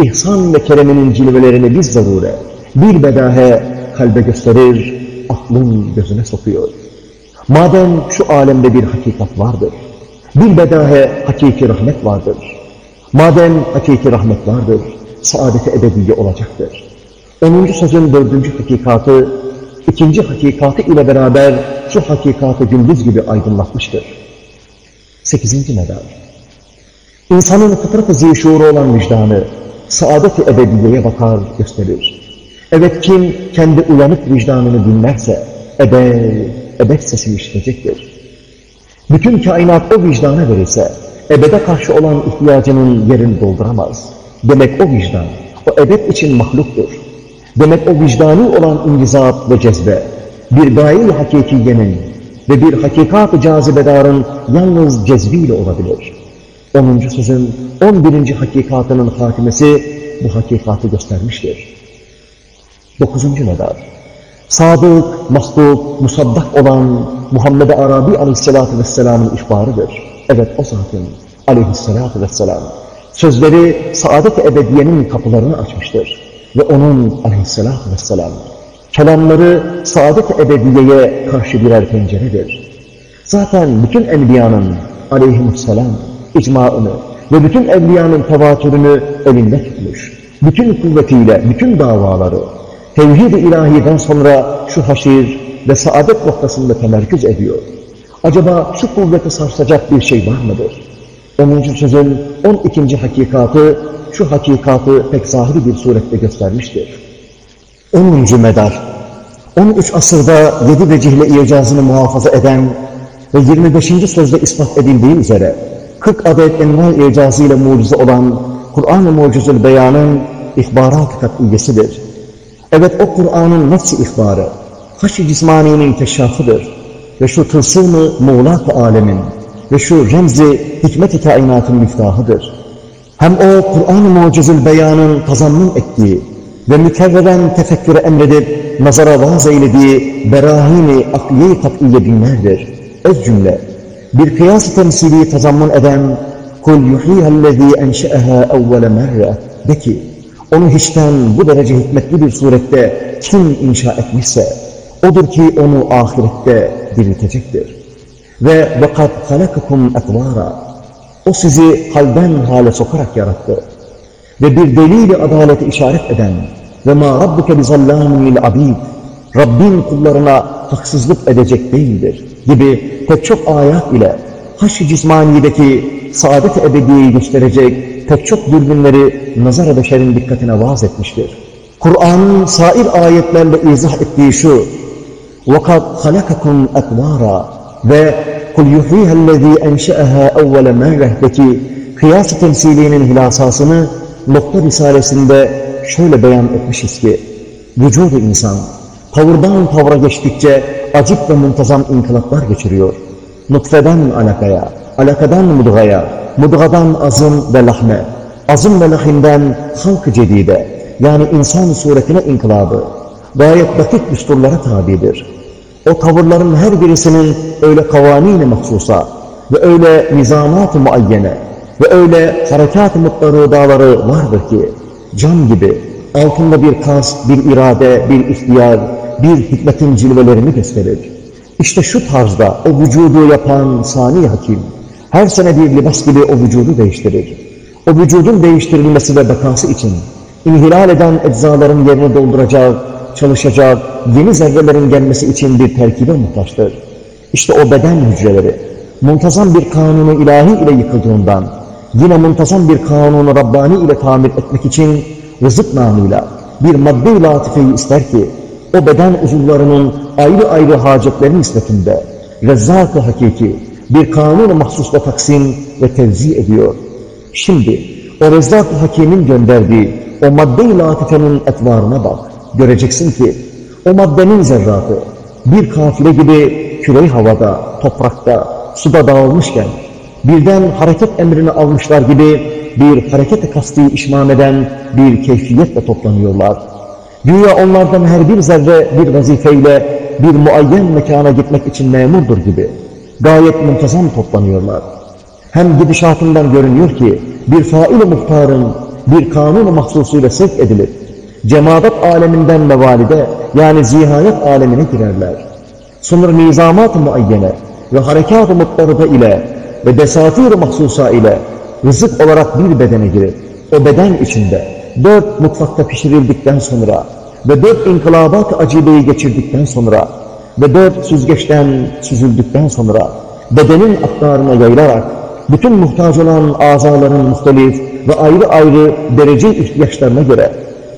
ihsan ve kereminin cilvelerini biz zarure, bir bedahe kalbe gösterir, aklın gözüne sokuyor. Madem şu alemde bir hakikat vardır, bir bedahe hakiki rahmet vardır. Madem hakiki rahmet vardır, saadeti ebediye olacaktır. Onuncu sözün dördüncü hakikatı, ikinci hakikatı ile beraber şu hakikatı gündüz gibi aydınlatmıştır. Sekizinci medar. İnsanın fıtrat-ı olan vicdanı, saadet-i ebediyeye bakar, gösterir. Evet kim kendi uyanık vicdanını dinlerse, ebed, ebed sesi işitecektir. Bütün kainat o vicdana verirse, ebede karşı olan ihtiyacının yerini dolduramaz. Demek o vicdan, o ebed için mahluktur. Demek o vicdani olan ingizat ve cezbe, bir gayi hakikiyenin ve bir hakikat-ı cazibedarın yalnız cezbiyle olabilir. 10. sözün 11. hakikatının hatimesi bu hakikatı göstermiştir. 9. medar. Sadık, mahduk, musaddak olan Muhammed Arabi aleyhissalatü vesselamın ihbarıdır. Evet o zatın aleyhissalatü vesselam. Sözleri saadet-i ebediyenin kapılarını açmıştır. Ve onun aleyhissalatü vesselam kelamları saadet-i ebediyeye karşı birer penceredir. Zaten bütün enbiyanın aleyhisselam icmaını ve bütün evliyanın tevatürünü elinde tutmuş. Bütün kuvvetiyle bütün davaları tevhid-i ilahiden sonra şu haşir ve saadet noktasında temerküz ediyor. Acaba şu kuvveti sarsacak bir şey var mıdır? 10. sözün 12. hakikatı şu hakikatı pek zahiri bir surette göstermiştir. 10. medar 13 asırda yedi vecihle icazını muhafaza eden ve 25. sözde ispat edildiği üzere 40 adet enval icazıyla mucize olan Kur'an-ı Mucizül Beyan'ın ihbarat-ı kat'iyesidir. Evet o Kur'an'ın nefsi ihbarı, haş-ı cismaninin keşşafıdır ve şu tılsımı muğlak alemin ve şu remzi hikmet-i kainatın miftahıdır. Hem o Kur'an-ı Mucizül Beyan'ın kazanmın ettiği ve mükerreren tefekküre emredip nazara vaz eylediği berahini akliye kat'iye dinlerdir. Öz cümle, bir kıyas-ı temsili tazammun eden kul yuhihellezî enşe'ehâ evvele merre de ki, onu hiçten bu derece hikmetli bir surette kim inşa etmişse, odur ki onu ahirette diriltecektir. Ve وَقَدْ خَلَقَكُمْ اَطْوَارًا O sizi halden hale sokarak yarattı. Ve bir delili adaleti işaret eden ve ma rabbuke bizallamin lil abid Rabbin kullarına haksızlık edecek değildir gibi pek çok ayet ile haş-ı cismaniyedeki saadet-i ebediyeyi gösterecek pek çok dürbünleri nazar-ı beşerin dikkatine vaaz etmiştir. Kur'an'ın sair ayetlerle izah ettiği şu وَقَدْ خَلَقَكُمْ اَطْوَارًا ve kul yuhihellezî enşe'ehâ evvele merrehdeki kıyas-ı temsilinin hilasasını nokta risalesinde şöyle beyan etmişiz ki vücudu insan tavırdan tavra geçtikçe acip ve muntazam inkılaplar geçiriyor. Nutfeden alakaya, alakadan mudgaya, mudgadan azım ve lahme, azım ve lahimden halk cedide, yani insan suretine inkılabı, gayet dakik düsturlara tabidir. O tavırların her birisinin öyle kavanin-i mahsusa ve öyle nizamat-ı muayyene ve öyle harekat-ı mutları dağları vardır ki, can gibi altında bir kas, bir irade, bir ihtiyar, bir hikmetin cilvelerini gösterir. İşte şu tarzda o vücudu yapan sani hakim, her sene bir libas gibi o vücudu değiştirir. O vücudun değiştirilmesi ve bakası için inhilal eden eczaların yerini dolduracak, çalışacak, yeni zerrelerin gelmesi için bir terkibe muhtaçtır. İşte o beden hücreleri, muntazam bir kanunu ilahi ile yıkıldığından, yine muntazam bir kanunu Rabbani ile tamir etmek için rızık namıyla bir madde-i latifeyi ister ki, o beden uzuvlarının ayrı ayrı hacetleri nispetinde rezzak-ı hakiki bir kanun-u mahsusla taksim ve tevzi ediyor. Şimdi o rezzak-ı hakimin gönderdiği o madde-i latifenin etvarına bak. Göreceksin ki o maddenin zerratı bir kafile gibi küre havada, toprakta, suda dağılmışken birden hareket emrini almışlar gibi bir hareket-i kasti işmam eden bir keyfiyetle toplanıyorlar. Dünya onlardan her bir zerre bir vazifeyle bir muayyen mekana gitmek için memurdur gibi gayet muntazam toplanıyorlar. Hem gidişatından görünüyor ki bir fail-i muhtarın bir kanun-u mahsusuyla sevk edilip cemaat aleminden mevalide yani zihayet alemine girerler. Sonra nizamat-ı muayyene ve harekat-ı mutlarıda ile ve desatir-i mahsusa ile rızık olarak bir bedene girip o beden içinde dört mutfakta pişirildikten sonra ve dört inkılabat acibeyi geçirdikten sonra ve dört süzgeçten süzüldükten sonra bedenin aktarına yayılarak bütün muhtaç olan azaların muhtelif ve ayrı ayrı derece ihtiyaçlarına göre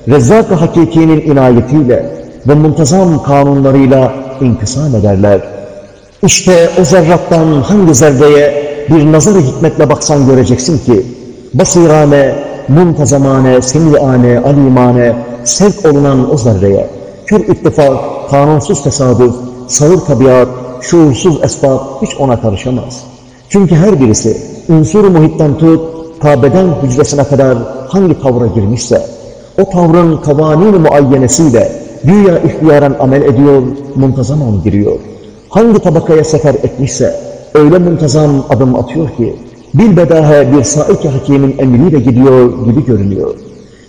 Rezzak-ı Hakiki'nin inayetiyle ve muntazam kanunlarıyla inkısam ederler. İşte o zerrattan hangi zerreye bir nazar hikmetle baksan göreceksin ki basirane muntazamane, semiyane, alimane sevk olunan o zerreye, kör ittifak, kanunsuz tesadüf, sağır tabiat, şuursuz esbab hiç ona karışamaz. Çünkü her birisi unsur muhitten tut, ta beden hücresine kadar hangi tavra girmişse, o tavrın kavanin muayyenesiyle güya ihtiyaren amel ediyor, muntazaman giriyor. Hangi tabakaya sefer etmişse, öyle muntazam adım atıyor ki, bilbedahe bir saik hakimin emriyle gidiyor gibi görünüyor.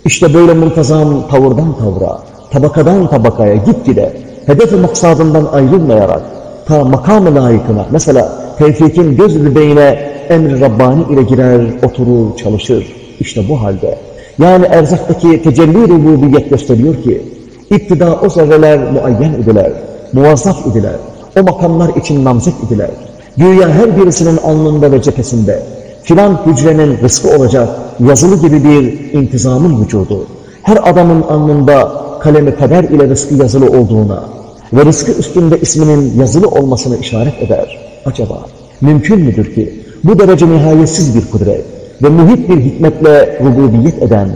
İşte böyle muntazam tavırdan tavra, tabakadan tabakaya gitgide, hedef-i maksadından ayrılmayarak, ta makamı layıkına, mesela tevfikin göz bebeğine emri Rabbani ile girer, oturur, çalışır. İşte bu halde. Yani erzaktaki tecelli rububiyet gösteriyor ki, iptida o zerreler muayyen idiler, muvazzaf idiler, o makamlar için namzet idiler. Güya her birisinin alnında ve cephesinde filan hücrenin rızkı olacak yazılı gibi bir intizamın vücudu, her adamın alnında kalemi kader ile rızkı yazılı olduğuna ve rızkı üstünde isminin yazılı olmasını işaret eder. Acaba mümkün müdür ki bu derece nihayetsiz bir kudret ve muhit bir hikmetle rububiyet eden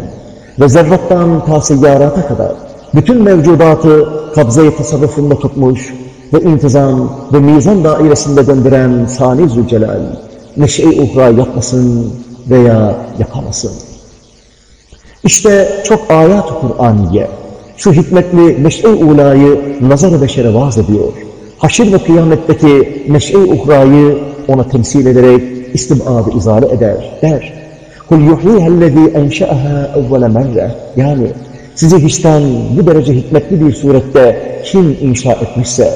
ve zerrattan ta seyyarata kadar bütün mevcudatı kabze-i tasarrufunda tutmuş ve intizam ve mizan dairesinde döndüren Sani Zülcelal, neşe-i uhra yapmasın veya yapamasın. İşte çok ayat-ı Kur'aniye, şu hikmetli neşe-i ulayı nazar-ı beşere vaaz ediyor. Haşir ve kıyametteki neşe-i uhrayı ona temsil ederek istibad-ı izale eder, der. Kul yuhyihellezî enşe'aha evvele merre. Yani sizi hiçten bu derece hikmetli bir surette kim inşa etmişse,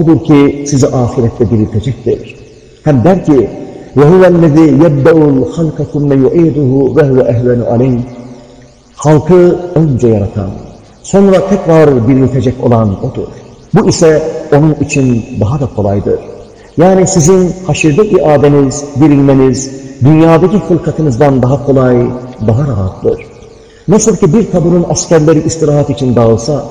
odur ki sizi ahirette diriltecektir. Hem der ki, وَهُوَ الَّذ۪ي يَبْدَعُ الْخَلْقَ ثُمَّ يُعِيدُهُ وَهُوَ اَهْوَنُ عَلَيْهِ Halkı önce yaratan, sonra tekrar diriltecek olan O'dur. Bu ise O'nun için daha da kolaydır. Yani sizin haşirde iadeniz, dirilmeniz, dünyadaki hılkatınızdan daha kolay, daha rahattır. Nasıl ki bir taburun askerleri istirahat için dağılsa,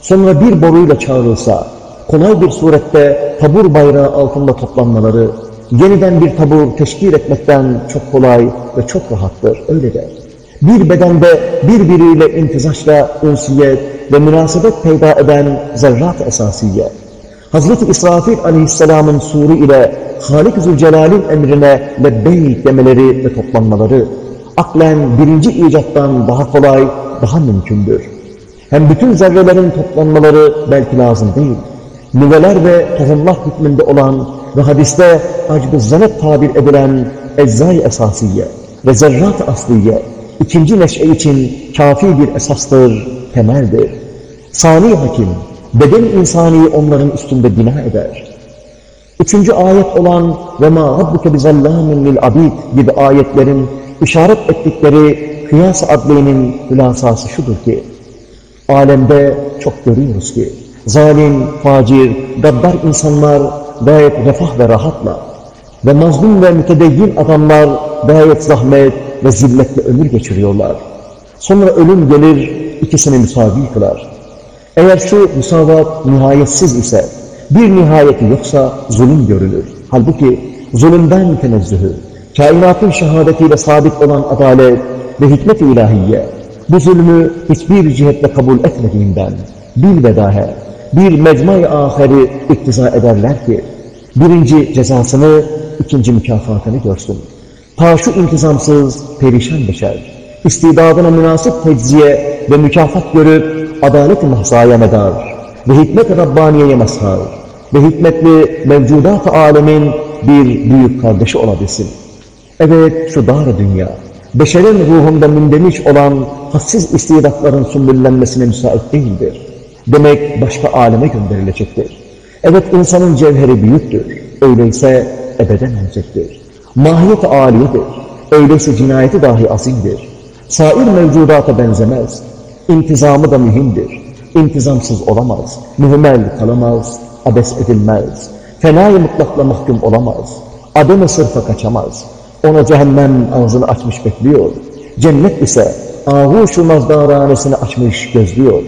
sonra bir boruyla çağrılsa, kolay bir surette tabur bayrağı altında toplanmaları, yeniden bir tabur teşkil etmekten çok kolay ve çok rahattır, öyle der. Bir bedende birbiriyle intizaçla ünsiyet ve münasebet peyda eden zerrat esasiye, Hazreti İsrafil aleyhisselamın suru ile Halik Zülcelal'in emrine lebbeyk demeleri ve toplanmaları, aklen birinci icattan daha kolay, daha mümkündür. Hem bütün zerrelerin toplanmaları belki lazım değil. Nüveler ve tohumlar hükmünde olan ve hadiste acb-ı tabir edilen eczai esasiye ve zerrat asliye, ikinci neşe için kafi bir esastır, temeldir. Sani hakim, beden insani onların üstünde bina eder. Üçüncü ayet olan ve ma rabbuke bizallamin lil abid gibi ayetlerin işaret ettikleri kıyas adlinin hülasası şudur ki, alemde çok görüyoruz ki, zalim, facir, gaddar insanlar gayet refah ve rahatla ve mazlum ve mütedeyyin adamlar gayet zahmet ve zilletle ömür geçiriyorlar. Sonra ölüm gelir, ikisini müsavi kılar. Eğer şu müsavat nihayetsiz ise, bir nihayeti yoksa zulüm görülür. Halbuki zulümden tenezzühü, kainatın şehadetiyle sabit olan adalet ve hikmet-i ilahiye, bu zulmü hiçbir cihetle kabul etmediğinden, bilbedahe, bir mecmai aheri iktiza ederler ki, birinci cezasını, ikinci mükafatını görsün. Ta şu intizamsız, perişan beşer, istidadına münasip tecziye ve mükafat görüp, adalet-i mahzaya medar ve hikmet-i Rabbaniye'ye mazhar ve hikmetli mevcudat-ı alemin bir büyük kardeşi olabilsin. Evet şu dar dünya, beşerin ruhunda mündemiş olan hassiz istidatların sümbüllenmesine müsait değildir. Demek başka aleme gönderilecektir. Evet insanın cevheri büyüktür. Öyleyse ebeden ölecektir. Mahiyet aliyedir. Öyleyse cinayeti dahi azimdir. Sair mevcudata benzemez. İntizamı da mühimdir. İntizamsız olamaz. Mühmel kalamaz. Abes edilmez. Fenayı mutlakla mahkum olamaz. Adem-i sırfa kaçamaz. Ona cehennem ağzını açmış bekliyor. Cennet ise ağuşu mazdaranesini açmış gözlüyor.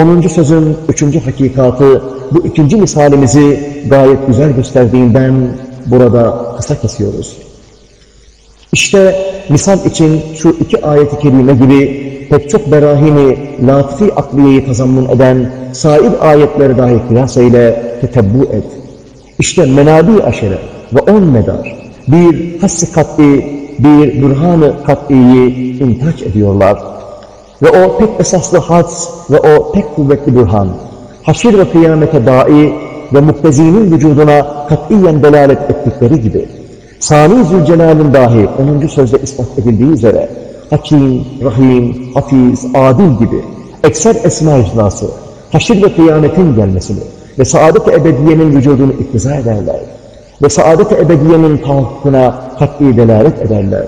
Onuncu sözün üçüncü hakikatı bu ikinci misalimizi gayet güzel gösterdiğinden burada kısa kesiyoruz. İşte misal için şu iki ayet-i kerime gibi pek çok berahini latifi akliyeyi tazammun eden sair ayetleri dahi kıyas eyle, tetebbu et. İşte menabi aşere ve on medar bir hassi kat'i, bir bürhan-ı kat'iyi intaç ediyorlar. Ve o pek esaslı has ve o pek kuvvetli bürhan, haşir ve kıyamete dai ve muktezinin vücuduna katiyen delalet ettikleri gibi, Sani Zülcelal'in dahi 10. sözde ispat edildiği üzere, Hakim, Rahim, Hafiz, Adil gibi ekser esma icrası, haşir ve kıyametin gelmesini ve saadet-i ebediyenin vücudunu iktiza ederler ve saadet-i ebediyenin tahakkukuna kat'i delalet ederler.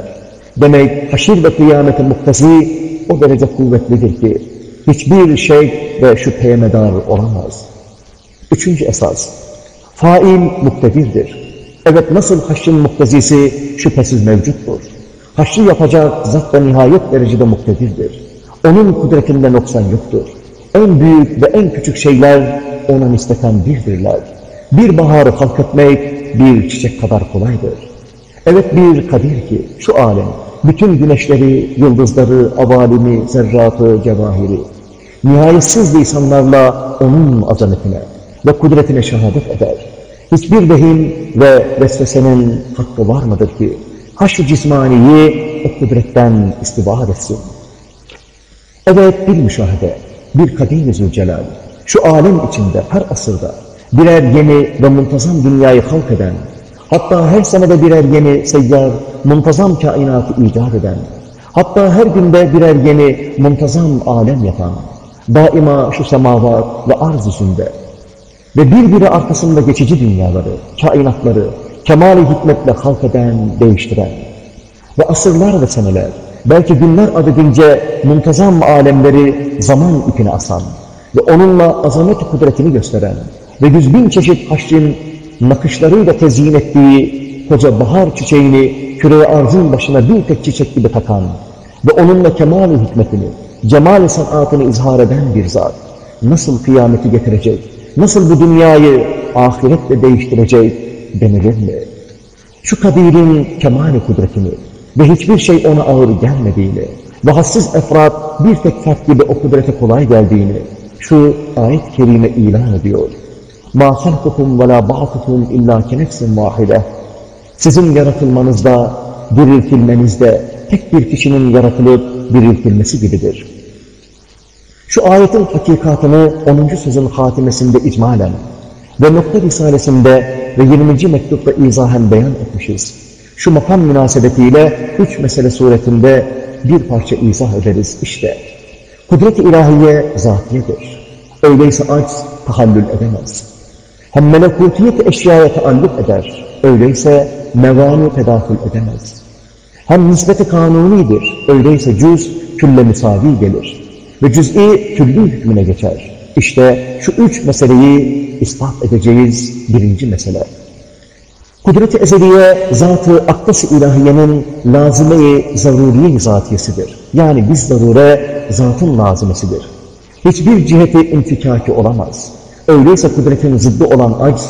Demek haşir ve kıyametin muktezi o derece kuvvetlidir ki hiçbir şey ve şüpheye medar olamaz. Üçüncü esas, fail muktedirdir. Evet nasıl haşrin muktezisi şüphesiz mevcuttur. Haşri yapacak zat da nihayet derecede muktedirdir. Onun kudretinde noksan yoktur. En büyük ve en küçük şeyler ona nispeten birdirler. Bir baharı halk etmek bir çiçek kadar kolaydır. Evet bir kadir ki şu alem, bütün güneşleri, yıldızları, avalimi, zerratı, cevahiri, nihayetsiz lisanlarla onun azametine ve kudretine şehadet eder. Hiçbir vehim ve vesvesenin hakkı var mıdır ki, haşr-ı cismaniyi o kudretten istibad etsin? Evet bir müşahede, bir kadim-i zülcelal, şu alem içinde her asırda birer yeni ve muntazam dünyayı halk eden, hatta her senede birer yeni seyyar, muntazam kainatı icat eden, hatta her günde birer yeni muntazam alem yapan, daima şu semavat ve arz yüzünde ve birbiri arkasında geçici dünyaları, kainatları, kemali hikmetle halk eden, değiştiren. Ve asırlar ve seneler, belki günler adedince muntazam alemleri zaman ipine asan ve onunla azamet kudretini gösteren ve yüz bin çeşit haşrin nakışlarıyla tezyin ettiği koca bahar çiçeğini küre arzın başına bir tek çiçek gibi takan ve onunla kemal hikmetini, cemal sanatını izhar eden bir zat nasıl kıyameti getirecek, nasıl bu dünyayı ahiretle değiştirecek denilir mi? Şu kabirin kemal kudretini ve hiçbir şey ona ağır gelmediğini ve hassiz efrat bir tek fert gibi o kudrete kolay geldiğini şu ayet-i kerime ilan ediyor. مَا خَلْقُكُمْ وَلَا بَعْثُكُمْ اِلَّا كَنَفْسٍ وَاحِدَةٍ Sizin yaratılmanızda, diriltilmenizde tek bir kişinin yaratılıp diriltilmesi gibidir. Şu ayetin hakikatını 10. sözün hatimesinde icmalen ve nokta risalesinde ve 20. mektupta izahen beyan etmişiz. Şu makam münasebetiyle üç mesele suretinde bir parça izah ederiz işte. Kudret-i ilahiye zatiyedir. Öyleyse aciz tahallül edemez. Hem melekutiyet eşyaya taalluk eder. Öyleyse mevani tedakül edemez. Hem nispeti kanunidir. Öyleyse cüz külle müsavi gelir. Ve cüz'i külli hükmüne geçer. İşte şu üç meseleyi ispat edeceğiz birinci mesele. Kudret-i ezeliye zatı akdas-ı ilahiyenin lazime-i zaruriye zatiyesidir. Yani biz zarure zatın lazimesidir. Hiçbir ciheti infikaki olamaz. Öyleyse kudretin zıddı olan acz,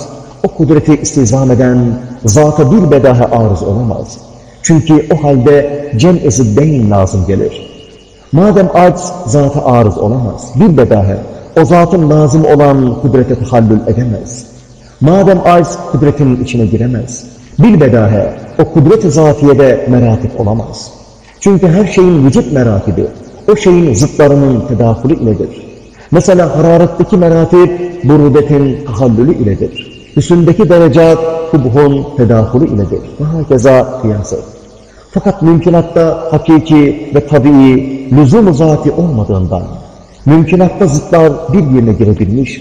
o kudreti istizam eden zata bir bedahe arız olamaz. Çünkü o halde cem-i zıddeyn lazım gelir. Madem acz zata arız olamaz, bir bedahe, o zatın lazım olan kudrete tahallül edemez. Madem arz kudretin içine giremez, bilbedahe o kudret-i zatiyede meratip olamaz. Çünkü her şeyin vücut meratibi, o şeyin zıtlarının tedakülü iledir. Mesela hararetteki meratip burudetin tahallülü iledir. Hüsündeki derecat kubhun tedakülü iledir. Ve hakeza kıyası. Fakat mümkünatta hakiki ve tabii lüzum-u zati olmadığından, mümkünatta zıtlar birbirine girebilmiş,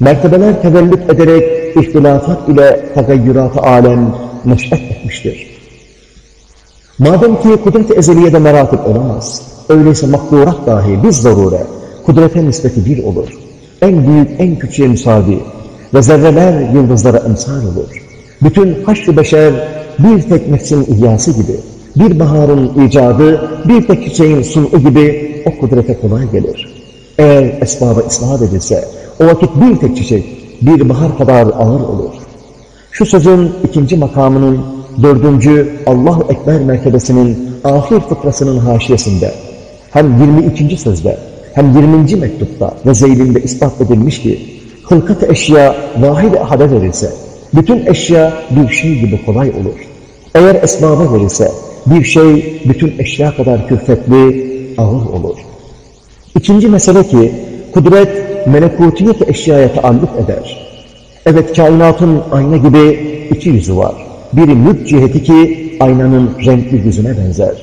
mertebeler tevellüt ederek ihtilafat ile tagayyürat-ı alem neş'et etmiştir. Madem ki kudret-i ezeliyede meratip olamaz, öyleyse makburat dahi biz zarure, kudrete nispeti bir olur. En büyük, en küçüğe müsavi ve zerreler yıldızlara emsal olur. Bütün haşr beşer bir tek nefsin ihyası gibi, bir baharın icadı, bir tek çiçeğin sunu gibi o kudrete kolay gelir. Eğer esbaba ıslah edilse, o vakit bir tek çiçek, bir bahar kadar ağır olur. Şu sözün ikinci makamının dördüncü Allahu Ekber mertebesinin ahir fıkrasının haşiyesinde hem 22. sözde hem 20. mektupta ve zeylinde ispat edilmiş ki hılkat eşya vahid ahade verilse bütün eşya bir şey gibi kolay olur. Eğer esbaba verilse bir şey bütün eşya kadar külfetli, ağır olur. İkinci mesele ki kudret melekutiyet eşyaya taalluk eder. Evet kainatın ayna gibi iki yüzü var. Biri mülk ciheti ki aynanın renkli yüzüne benzer.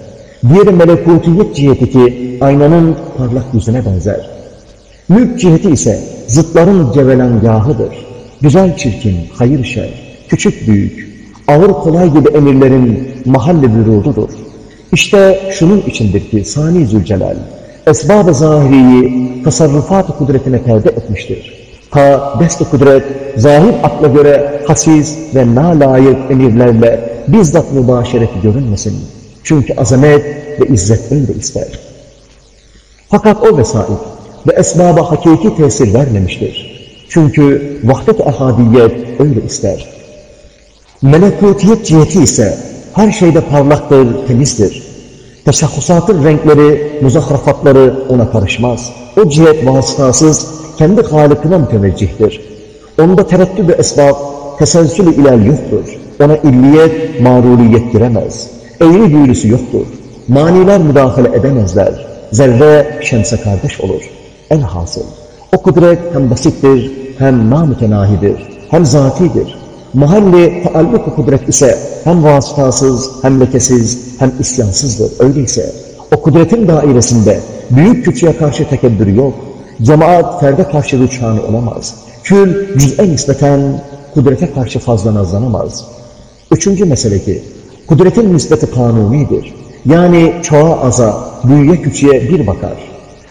Diğeri melekutiyet ciheti ki aynanın parlak yüzüne benzer. Mülk ciheti ise zıtların cevelangahıdır. Güzel çirkin, hayır şer, küçük büyük, ağır kolay gibi emirlerin mahalle vürududur. İşte şunun içindir ki Sani Zülcelal, esbab-ı zahiriyi tasarrufat kudretine perde etmiştir. Ta dest kudret, zahir akla göre hassiz ve nalayık emirlerle bizzat mübaşereti görünmesin. Çünkü azamet ve izzet öyle ister. Fakat o vesail ve esbaba hakiki tesir vermemiştir. Çünkü vahdet ehadiyet öyle ister. Melekutiyet ciheti ise her şeyde parlaktır, temizdir. Teşahhusatın renkleri, muzahrafatları ona karışmaz. O cihet vasıtasız kendi halikine müteveccihtir. Onda tereddüd ve esbab, teselsül ilal yoktur. Ona illiyet, maruliyet giremez. Eğri büyülüsü yoktur. Maniler müdahale edemezler. Zerre şemse kardeş olur. Elhasıl, o kudret hem basittir, hem namütenahidir, hem zatidir. Mahalli taalluk kudret ise hem vasıtasız, hem lekesiz, hem isyansızdır. Öyleyse o kudretin dairesinde büyük küçüğe karşı tekebbür yok. Cemaat ferde karşı rüçhani olamaz. Kül cüz'e nispeten kudrete karşı fazla nazlanamaz. Üçüncü mesele ki, kudretin nispeti kanunidir. Yani çoğa aza, büyüye küçüğe bir bakar.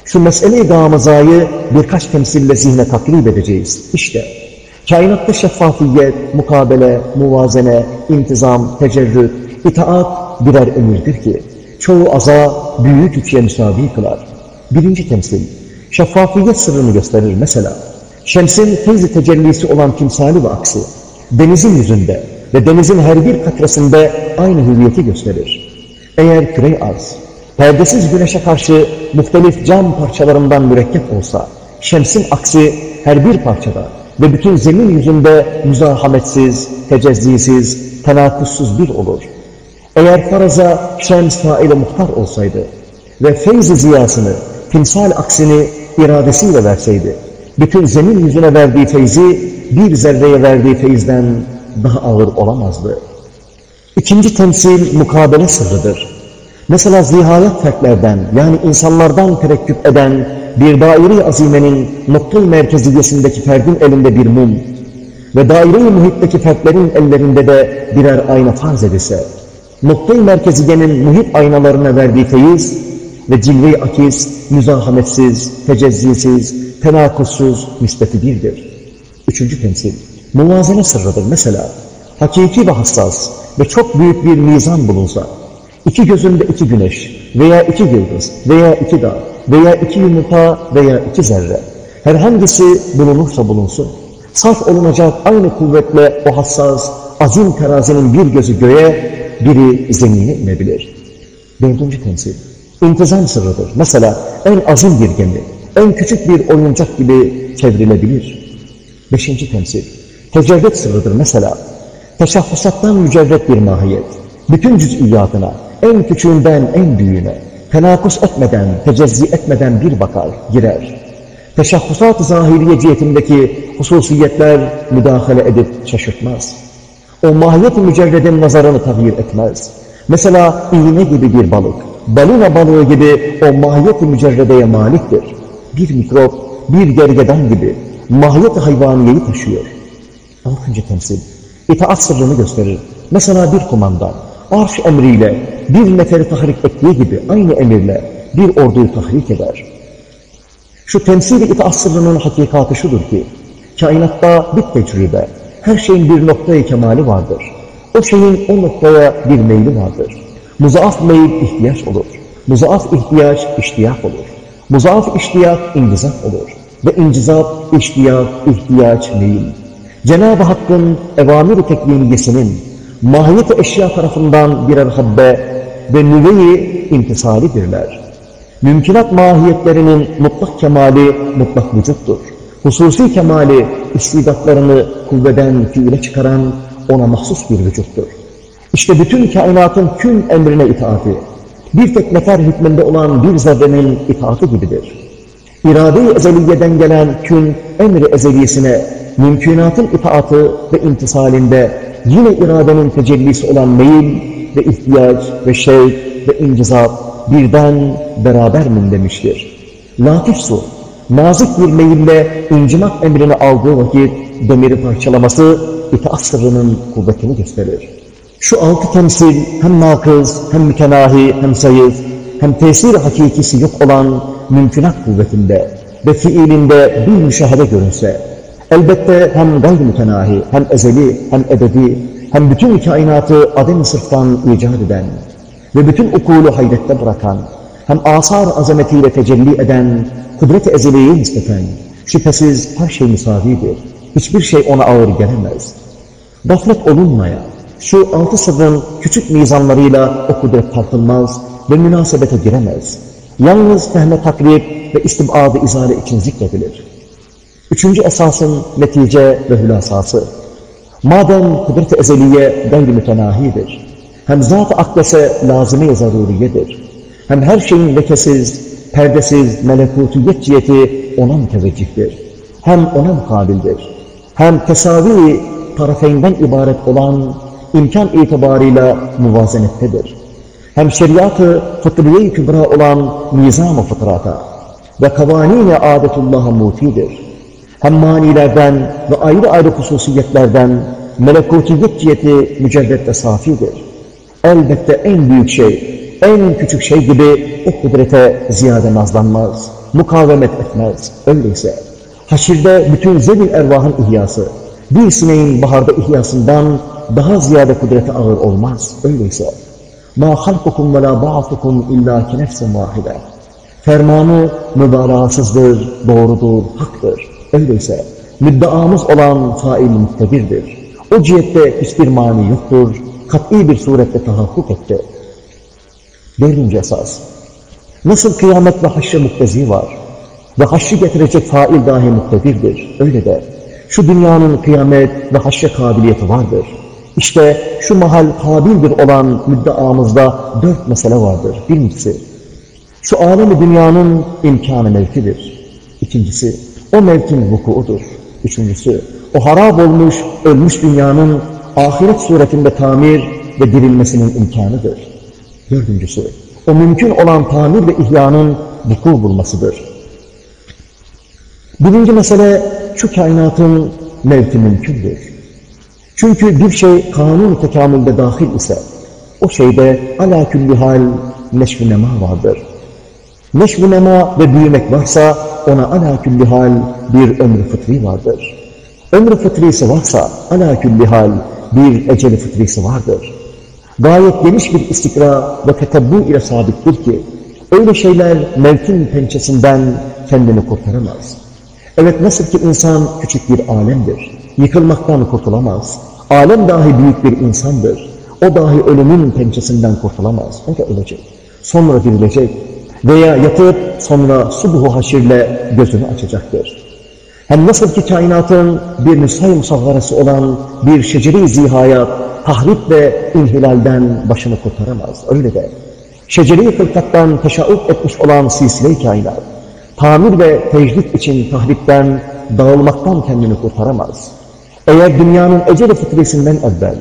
Şu mesele-i gamazayı birkaç temsille zihne taklif edeceğiz. İşte, kainatta şeffafiyet, mukabele, muvazene, intizam, tecerrüt, itaat birer emirdir ki, çoğu aza, büyük küçüğe müsavi kılar. Birinci temsil, şeffafiyet sırrını gösterir mesela. Şemsin feyz tecellisi olan timsali ve aksi, denizin yüzünde ve denizin her bir katresinde aynı hüviyeti gösterir. Eğer küre arz, perdesiz güneşe karşı muhtelif cam parçalarından mürekkep olsa, şemsin aksi her bir parçada ve bütün zemin yüzünde müzahametsiz, tecezzisiz, tenakuzsuz bir olur. Eğer faraza şems faile muhtar olsaydı ve feyz-i ziyasını, timsal aksini iradesiyle verseydi, bütün zemin yüzüne verdiği feyzi bir zerreye verdiği feyizden daha ağır olamazdı. İkinci temsil mukabele sırrıdır. Mesela zihayat fertlerden yani insanlardan terekküp eden bir daire-i azimenin nokta merkeziyesindeki ferdin elinde bir mum ve daire-i muhitteki fertlerin ellerinde de birer ayna farz edilse, nokta-i merkeziyenin muhit aynalarına verdiği feyiz ve cilve-i akis, müzahametsiz, tecezzisiz, tenakuzsuz nispeti birdir. Üçüncü temsil, muvazene sırrıdır. Mesela, hakiki ve hassas ve çok büyük bir mizan bulunsa, iki gözünde iki güneş veya iki yıldız veya iki dağ veya iki yumurta veya iki zerre, herhangisi bulunursa bulunsun, sarf olunacak aynı kuvvetle o hassas, azim terazinin bir gözü göğe, biri zemine inebilir. Dördüncü temsil, intizam sırrıdır. Mesela en azim bir gemi, en küçük bir oyuncak gibi çevrilebilir. Beşinci temsil, tecerret sırrıdır mesela. Teşahhusattan mücerret bir mahiyet, bütün cüz'iyatına, en küçüğünden en büyüğüne, tenakus etmeden, tecezzi etmeden bir bakar, girer. Teşahhusat-ı zahiriye cihetindeki hususiyetler müdahale edip şaşırtmaz. O mahiyet-i mücerredin nazarını tağyir etmez. Mesela iğne gibi bir balık, balina balığı gibi o mahiyet-i mücerredeye maliktir. Bir mikrop, bir gergedan gibi mahiyet-i hayvaniyeyi taşıyor. Altıncı temsil, itaat sırrını gösterir. Mesela bir kumandan, arş emriyle bir neferi tahrik ettiği gibi aynı emirle bir orduyu tahrik eder. Şu temsil-i itaat sırrının hakikati şudur ki, kainatta bir tecrübe, her şeyin bir noktaya kemali vardır. O şeyin o noktaya bir meyli vardır. Muzaaf meyil ihtiyaç olur. Muzaaf ihtiyaç iştiyak olur. Muzaaf iştiyak incizat olur. Ve incizat, iştiyak, ihtiyaç, meyil. Cenab-ı Hakk'ın evamir-i tekviniyesinin mahiyet eşya tarafından birer habbe ve nüveyi imtisalidirler. Mümkünat mahiyetlerinin mutlak kemali mutlak vücuttur. Hususi kemali istidatlarını kuvveden fiile çıkaran ona mahsus bir vücuttur. İşte bütün kainatın kün emrine itaati, bir tek nefer hükmünde olan bir zerrenin itaati gibidir. İrade-i ezeliyeden gelen kün emri ezeliyesine mümkünatın itaatı ve imtisalinde yine iradenin tecellisi olan meyil ve ihtiyaç ve şevk ve incizat birden beraber min demiştir. Latif su, nazik bir meyille incimak emrini aldığı vakit demiri parçalaması itaat sırrının kuvvetini gösterir. Şu altı temsil hem nakız, hem mütenahi, hem sayız, hem tesir hakikisi yok olan mümkünat kuvvetinde ve fiilinde bir müşahede görünse, elbette hem gayr mütenahi, hem ezeli, hem ebedi, hem bütün kainatı adem sırftan icat eden ve bütün ukulu hayrette bırakan, hem asar azametiyle tecelli eden, kudret-i ezeliye nispeten, şüphesiz her şey misavidir. Hiçbir şey ona ağır gelemez. Gaflet olunmaya, şu altı sırrın küçük mizanlarıyla o kudret tartılmaz ve münasebete giremez. Yalnız fehme takrib ve istibadı izale için zikredilir. Üçüncü esasın netice ve hülasası. Madem kudret-i ezeliye gayri mütenahidir, hem zat-ı aklese lazime-i zaruriyedir, hem her şeyin lekesiz, perdesiz melekutiyet ciheti ona müteveccihtir, hem ona mukabildir, hem tesavi tarafeyinden ibaret olan imkan itibarıyla muvazenettedir. Hem şeriatı fıtriye-i kübra olan nizam-ı fıtrata ve kavanine adetullah'a mutidir hem manilerden ve ayrı ayrı hususiyetlerden melekutiyet ciheti mücevdette safidir. Elbette en büyük şey, en küçük şey gibi o kudrete ziyade nazlanmaz, mukavemet etmez. Öyleyse haşirde bütün zevil ervahın ihyası, bir sineğin baharda ihyasından daha ziyade kudrete ağır olmaz. Öyleyse ma halkukum ve la ba'tukum illa ki nefsen vahide. Fermanı mübalağasızdır, doğrudur, haktır. Öyleyse müddeamız olan fail muktedirdir. O cihette hiçbir mani yoktur, kat'i bir surette tahakkuk etti. Dördüncü esas. Nasıl kıyamet ve haşre muktezi var ve haşri getirecek fail dahi muktedirdir. Öyle de şu dünyanın kıyamet ve haşre kabiliyeti vardır. İşte şu mahal kabildir olan müddeamızda dört mesele vardır. Birincisi, şu alemi dünyanın imkanı mevkidir. İkincisi, o mevkin vukuudur. Üçüncüsü, o harap olmuş, ölmüş dünyanın ahiret suretinde tamir ve dirilmesinin imkanıdır. Dördüncüsü, o mümkün olan tamir ve ihyanın vuku bulmasıdır. Birinci mesele, şu kainatın mevki mümkündür. Çünkü bir şey kanun tekamülde dahil ise, o şeyde ala külli hal neşv nema vardır. Neşv nema ve büyümek varsa, ona ala külli hal bir ömrü fıtri vardır. Ömrü fıtrisi varsa, ala külli hal bir eceli fıtrisi vardır. Gayet geniş bir istikra ve tetebbu ile sabittir ki, öyle şeyler mevkin pençesinden kendini kurtaramaz. Evet nasıl ki insan küçük bir alemdir, yıkılmaktan kurtulamaz. Alem dahi büyük bir insandır. O dahi ölümün pençesinden kurtulamaz. Da ölecek. Sonra dirilecek. Veya yatıp sonra subuhu haşirle gözünü açacaktır. Hem nasıl ki kainatın bir nüshay musavvarası olan bir şeceri zihayat, tahrip ve inhilalden başını kurtaramaz. Öyle de şeceri fırkattan teşauk etmiş olan silsile kainat, tamir ve tecrit için tahripten, dağılmaktan kendini kurtaramaz. Eğer dünyanın ecel fitresinden evvel,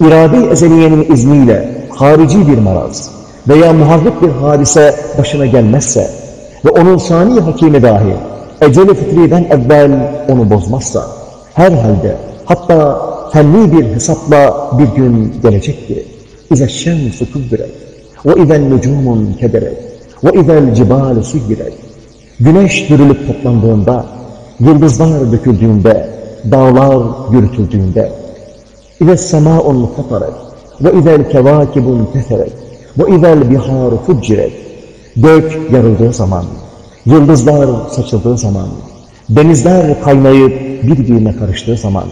irade-i ezeliyenin izniyle harici bir maraz veya muharrik bir hadise başına gelmezse ve onun sani hakimi dahi ecel-i fitriden evvel onu bozmazsa, herhalde hatta fenni bir hesapla bir gün gelecekti. İze şemsu kubbiret ve izen nucumun kederet ve izel cibalu suyyiret Güneş dürülüp toplandığında, yıldızlar döküldüğünde, dağlar yürütüldüğünde, اِذَا السَّمَاءُ فَطَرَتْ وَاِذَا الْكَوَاكِبُ انْتَثَرَتْ وَاِذَا الْبِحَارُ فُجِّرَتْ Gök yarıldığı zaman, yıldızlar saçıldığı zaman, denizler kaynayıp birbirine karıştığı zaman,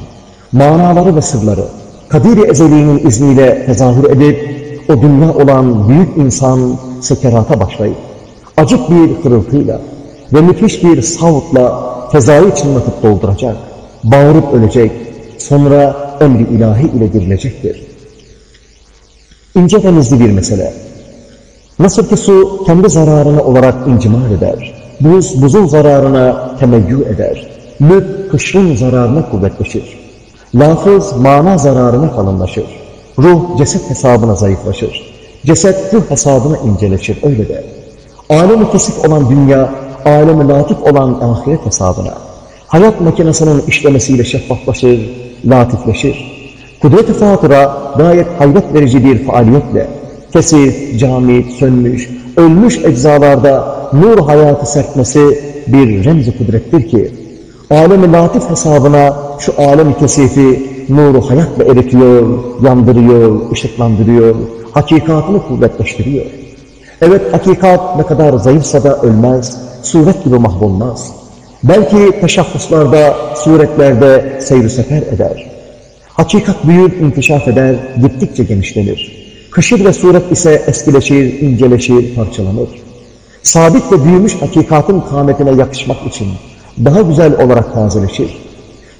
manaları ve sırları, Kadir-i Ezeli'nin izniyle tezahür edip, o dünya olan büyük insan sekerata başlayıp, acık bir hırıltıyla ve müthiş bir savutla fezayı çınlatıp dolduracak, bağırıp ölecek, sonra emri ilahi ile dirilecektir. İnce denizli bir mesele. Nasıl ki su kendi zararına olarak incimal eder, buz buzun zararına temeyyü eder, lüb kışın zararına kuvvetleşir, lafız mana zararına kalınlaşır, ruh ceset hesabına zayıflaşır, ceset ruh hesabına inceleşir, öyle de. Alem-i kesik olan dünya, alem-i latif olan ahiret hesabına, hayat makinesinin işlemesiyle şeffaflaşır, latifleşir. Kudret-i fatıra gayet hayret verici bir faaliyetle, kesif, cami, sönmüş, ölmüş eczalarda nur hayatı serpmesi bir remzi kudrettir ki, alem-i latif hesabına şu alem-i kesifi nuru hayatla eritiyor, yandırıyor, ışıklandırıyor, hakikatını kuvvetleştiriyor. Evet hakikat ne kadar zayıfsa da ölmez, suret gibi mahvolmaz. Belki teşahhuslarda, suretlerde seyir sefer eder. Hakikat büyür, inkişaf eder, gittikçe genişlenir. Kışır ve suret ise eskileşir, inceleşir, parçalanır. Sabit ve büyümüş hakikatın kâmetine yakışmak için daha güzel olarak tazeleşir.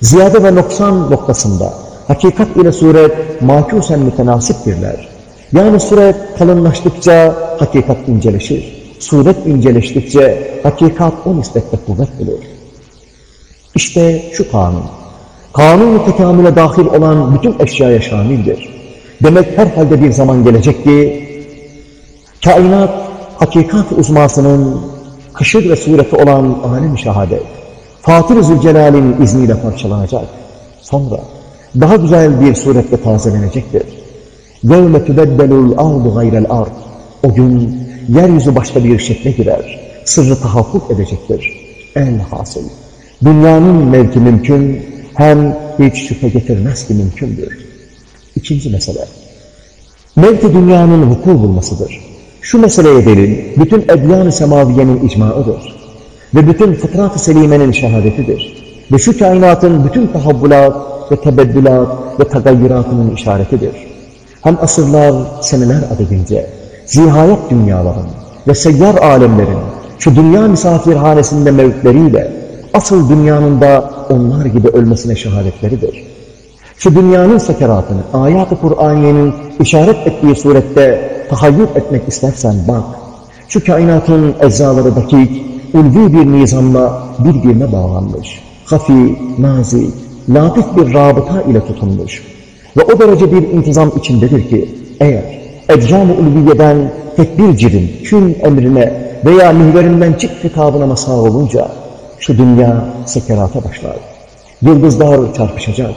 Ziyade ve noksan noktasında hakikat ile suret makusen mütenasiptirler. Yani suret kalınlaştıkça hakikat inceleşir. Suret inceleştikçe hakikat o nispetle kuvvet bulur. İşte şu kanun Kanun tekamüle dahil olan bütün eşyaya şamildir. Demek herhalde bir zaman gelecek ki kainat hakikat uzmasının kışır ve sureti olan alem-i şehadet Fatır-ı Zülcelal'in izniyle parçalanacak. Sonra daha güzel bir suretle tazelenecektir. يَوْمَ تُبَدَّلُ الْاَرْضُ غَيْرَ الْاَرْضِ O gün yeryüzü başka bir şekle girer. Sırrı tahakkuk edecektir. En hasıl. Dünyanın mevki mümkün, hem hiç şüphe getirmez ki mümkündür. İkinci mesele. Mevki dünyanın vuku bulmasıdır. Şu meseleye delil, bütün edyan-ı semaviyenin icmaıdır. Ve bütün fıtrat-ı selimenin şehadetidir. Ve şu kainatın bütün tahavvulat ve tebeddülat ve tagayyuratının işaretidir. Hem asırlar, seneler adedince, zihayet dünyaların ve seyyar alemlerin şu dünya misafirhanesinde mevtleriyle asıl dünyanın da onlar gibi ölmesine şehadetleridir. Şu dünyanın sekeratını ayat-ı Kur'aniyenin işaret ettiği surette tahayyül etmek istersen bak, şu kainatın eczaları dakik, ulvi bir nizamla birbirine bağlanmış, hafi, nazik, latif bir rabıta ile tutunmuş ve o derece bir intizam içindedir ki, eğer ecram-ı ulviyeden tek bir cirin kün emrine veya mihverinden çık kitabına mazhar olunca, şu dünya sekerata başlar. Yıldızlar çarpışacak,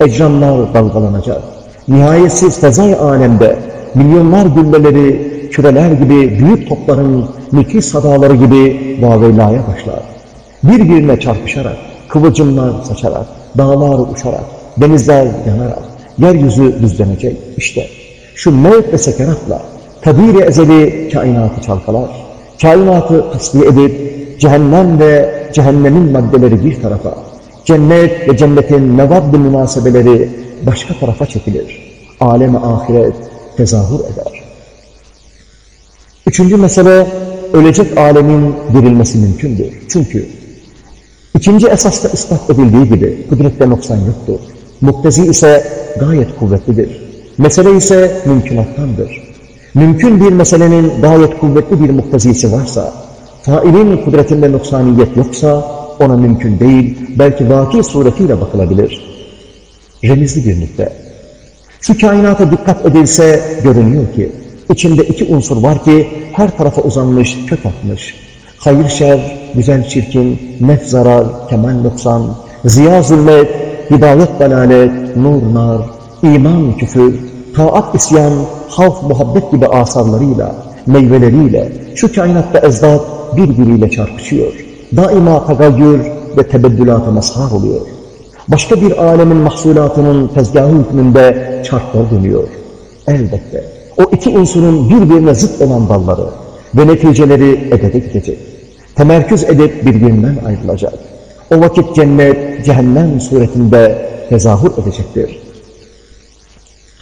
ecramlar dalgalanacak. Nihayetsiz fezay alemde milyonlar gülleleri küreler gibi büyük topların müthiş sadaları gibi vaveylaya başlar. Birbirine çarpışarak, kıvılcımlar saçarak, dağlar uçarak, denizler yanarak, yeryüzü düzlenecek. İşte şu mevt ve sekeratla kabir ezeli kainatı çalkalar, kainatı tasfiye edip cehennem ve cehennemin maddeleri bir tarafa, cennet ve cennetin mevadd münasebeleri başka tarafa çekilir. Alem-i ahiret tezahür eder. Üçüncü mesele, ölecek alemin dirilmesi mümkündür. Çünkü ikinci esasta ispat edildiği gibi kudrette noksan yoktur. Muktezi ise gayet kuvvetlidir. Mesele ise mümkünattandır. Mümkün bir meselenin gayet kuvvetli bir muktezisi varsa, failin kudretinde noksaniyet yoksa, ona mümkün değil, belki vaki suretiyle bakılabilir. Remizli bir nükte. Şu kainata dikkat edilse görünüyor ki, içinde iki unsur var ki her tarafa uzanmış, kök atmış. Hayır şer, güzel çirkin, nef zarar, kemal noksan, ziya zulmet, hidayet dalalet, nur nar, iman küfür, taat isyan, havf muhabbet gibi asarlarıyla, meyveleriyle şu kainatta ezdat birbiriyle çarpışıyor. Daima tagayyür ve tebeddülata mazhar oluyor. Başka bir alemin mahsulatının tezgahı hükmünde çarklar dönüyor. Elbette o iki unsurun birbirine zıt olan dalları ve neticeleri ebede gidecek. Temerküz edip birbirinden ayrılacak. O vakit cennet, cehennem suretinde tezahür edecektir.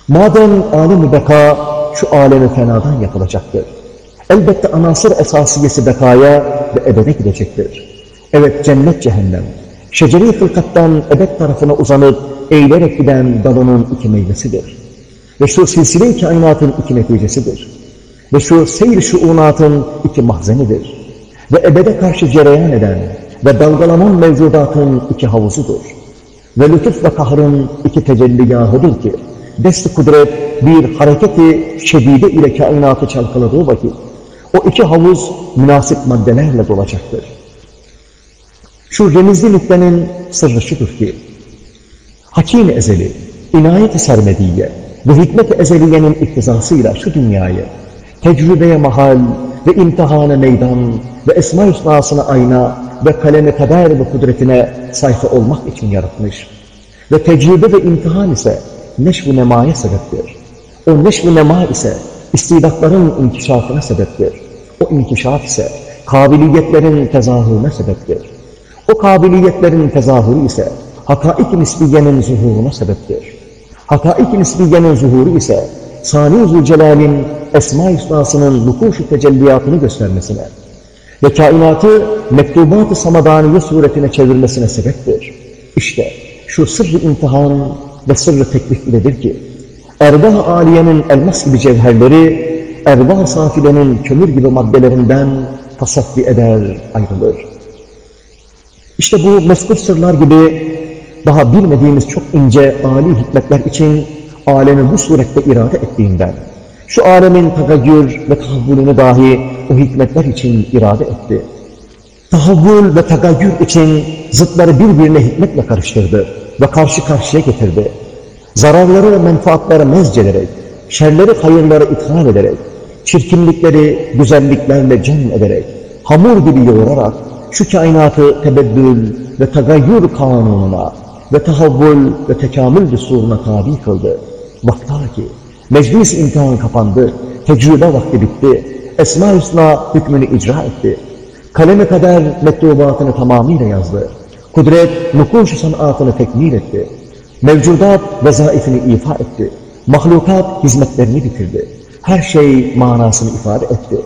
Madem alem-i beka şu alemi fenadan yapılacaktır. Elbette anasır esasiyesi bekaya ve ebede gidecektir. Evet cennet cehennem. Şeceri fırkattan ebed tarafına uzanıp eğilerek giden dalının iki meyvesidir. Ve şu silsile kainatın iki neticesidir. Ve şu seyir şuunatın iki mahzenidir. Ve ebede karşı cereyan eden ve dalgalanan mevcudatın iki havuzudur. Ve lütuf ve kahrın iki tecelligahıdır ki, dest kudret bir hareketi şedide ile kainatı çalkaladığı vakit, o iki havuz münasip maddelerle dolacaktır. Şu remizli nüklenin sırrı şudur ki, hakim ezeli, inayet-i sermediye ve hikmet-i ezeliyenin iktizasıyla şu dünyayı, tecrübeye mahal ve imtihana meydan ve esma-i hüsnasına ayna ve kaleme kader ve kudretine sayfa olmak için yaratmış. Ve tecrübe ve imtihan ise neşv-i nemaya sebeptir. O neşv-i nema ise istidatların inkişafına sebeptir. O inkişaf ise kabiliyetlerin tezahürüne sebeptir. O kabiliyetlerin tezahürü ise hakaik-i nisbiyenin zuhuruna sebeptir. Hakaik-i nisbiyenin zuhuru ise Sani Zülcelal'in Esma-i Hüsnası'nın nukuş-u tecelliyatını göstermesine ve kainatı mektubat-ı samadaniye suretine çevirmesine sebeptir. İşte şu sırrı imtihan ve sırrı teklif iledir ki, ervah aliyenin elmas gibi cevherleri, ervah safilenin kömür gibi maddelerinden tasaffi eder, ayrılır. İşte bu meskur sırlar gibi daha bilmediğimiz çok ince, âli hikmetler için alemi bu surette irade ettiğinden, şu alemin tagayyür ve tahavvülünü dahi o hikmetler için irade etti. Tahavvül ve tagayyür için zıtları birbirine hikmetle karıştırdı ve karşı karşıya getirdi. Zararları ve menfaatları mezcelerek, şerleri hayırlara ithal ederek, çirkinlikleri güzelliklerle cem ederek, hamur gibi yoğurarak şu kainatı tebeddül ve tagayyür kanununa ve tahavvül ve tekamül düsturuna tabi kıldı. Vakta ki meclis imtihan kapandı, tecrübe vakti bitti, Esma-i Hüsna hükmünü icra etti. Kaleme kadar mektubatını tamamıyla yazdı. Kudret nukuş sanatını tekmil etti. Mevcudat vezaifini ifa etti. Mahlukat hizmetlerini bitirdi. Her şey manasını ifade etti.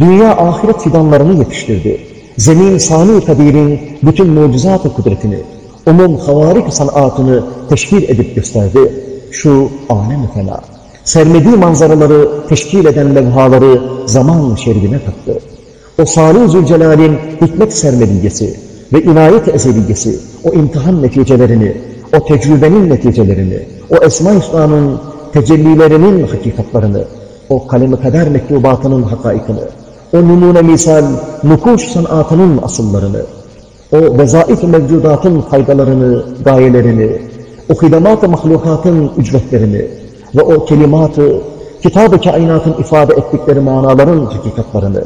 Dünya ahiret fidanlarını yetiştirdi. Zemin sani kabirin bütün mucizat-ı kudretini, umum havarik sanatını teşkil edip gösterdi. Şu alem-i fena. Sermediği manzaraları teşkil eden levhaları zaman şeridine taktı. O Salih Zülcelal'in hikmet sermediyesi ve inayet ezeliyesi, o imtihan neticelerini, o tecrübenin neticelerini, o Esma-i tecellilerinin hakikatlarını, o kalem-i kader mektubatının hakaikini, o numune misal nukuş sanatının asıllarını, o vezaif mevcudatın faydalarını, gayelerini, o hidamat-ı mahlukatın ücretlerini ve o kelimat-ı kitab-ı kainatın ifade ettikleri manaların hakikatlarını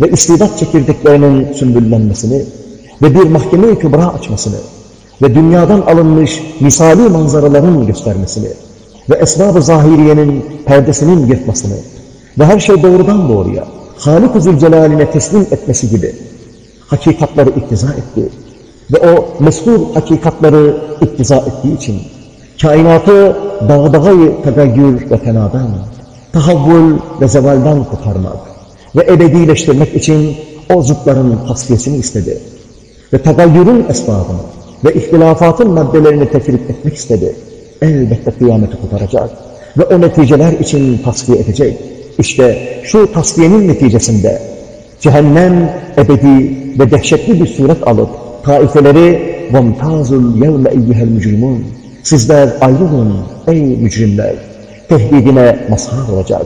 ve istidat çekirdeklerinin sümbüllenmesini ve bir mahkeme-i kübra açmasını ve dünyadan alınmış misali manzaraların göstermesini ve esbab-ı zahiriyenin perdesinin yırtmasını ve her şey doğrudan doğruya Halik-i Zülcelal'ine teslim etmesi gibi hakikatları iktiza etti. Ve o meskur hakikatları iktiza ettiği için kainatı dağdağayı tegayyür ve fenadan, tahavvül ve zevaldan kurtarmak ve ebedileştirmek için o zıtların tasfiyesini istedi. Ve tegayyürün esbabını ve ihtilafatın maddelerini tefrik etmek istedi Elbette kıyameti kurtaracak ve o neticeler için tasfiye edecek. İşte şu tasfiyenin neticesinde cehennem ebedi ve dehşetli bir suret alıp taifeleri وَمْتَازُ الْيَوْمَ اَيِّهَا الْمُجْرِمُونَ Sizler ayrılın ey mücrimler. Tehdidine mazhar olacak.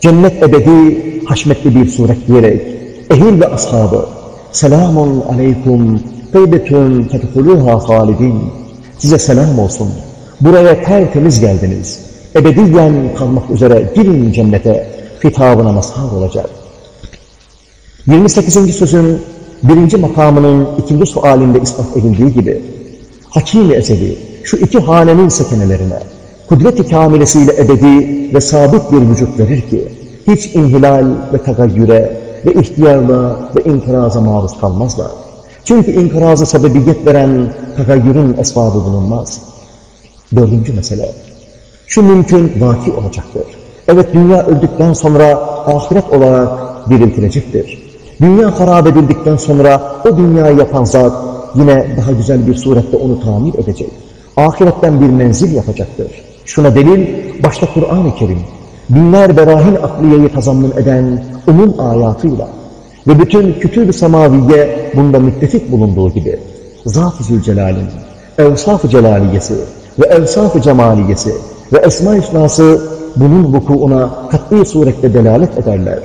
Cennet ebedi haşmetli bir suret diyerek ehil ve ashabı selamun aleykum teybetün tedhuluha halidin size selam olsun. Buraya tertemiz geldiniz. Ebediyen kalmak üzere girin cennete hitabına mazhar olacak. 28. sözün birinci makamının ikinci sualinde ispat edildiği gibi Hakim-i Ezeli şu iki hanenin sekenelerine kudret-i kamilesiyle ebedi ve sabit bir vücut verir ki hiç inhilal ve tagayyüre ve ihtiyarla ve inkıraza maruz kalmazlar. Çünkü inkırazı sebebiyet veren tagayyürün esbabı bulunmaz. Dördüncü mesele. Şu mümkün vaki olacaktır. Evet dünya öldükten sonra ahiret olarak diriltilecektir. Dünya harap edildikten sonra o dünyayı yapan zat yine daha güzel bir surette onu tamir edecek. Ahiretten bir menzil yapacaktır. Şuna delil başta Kur'an-ı Kerim. Binler berahin akliyeyi tazammun eden umum ayatıyla ve bütün kütüb-ü semaviye bunda müttefik bulunduğu gibi Zat-ı Zülcelal'in evsaf-ı celaliyesi ve evsaf-ı cemaliyesi ve esma-i hüsnası bunun vukuuna kat'i surette delalet ederler.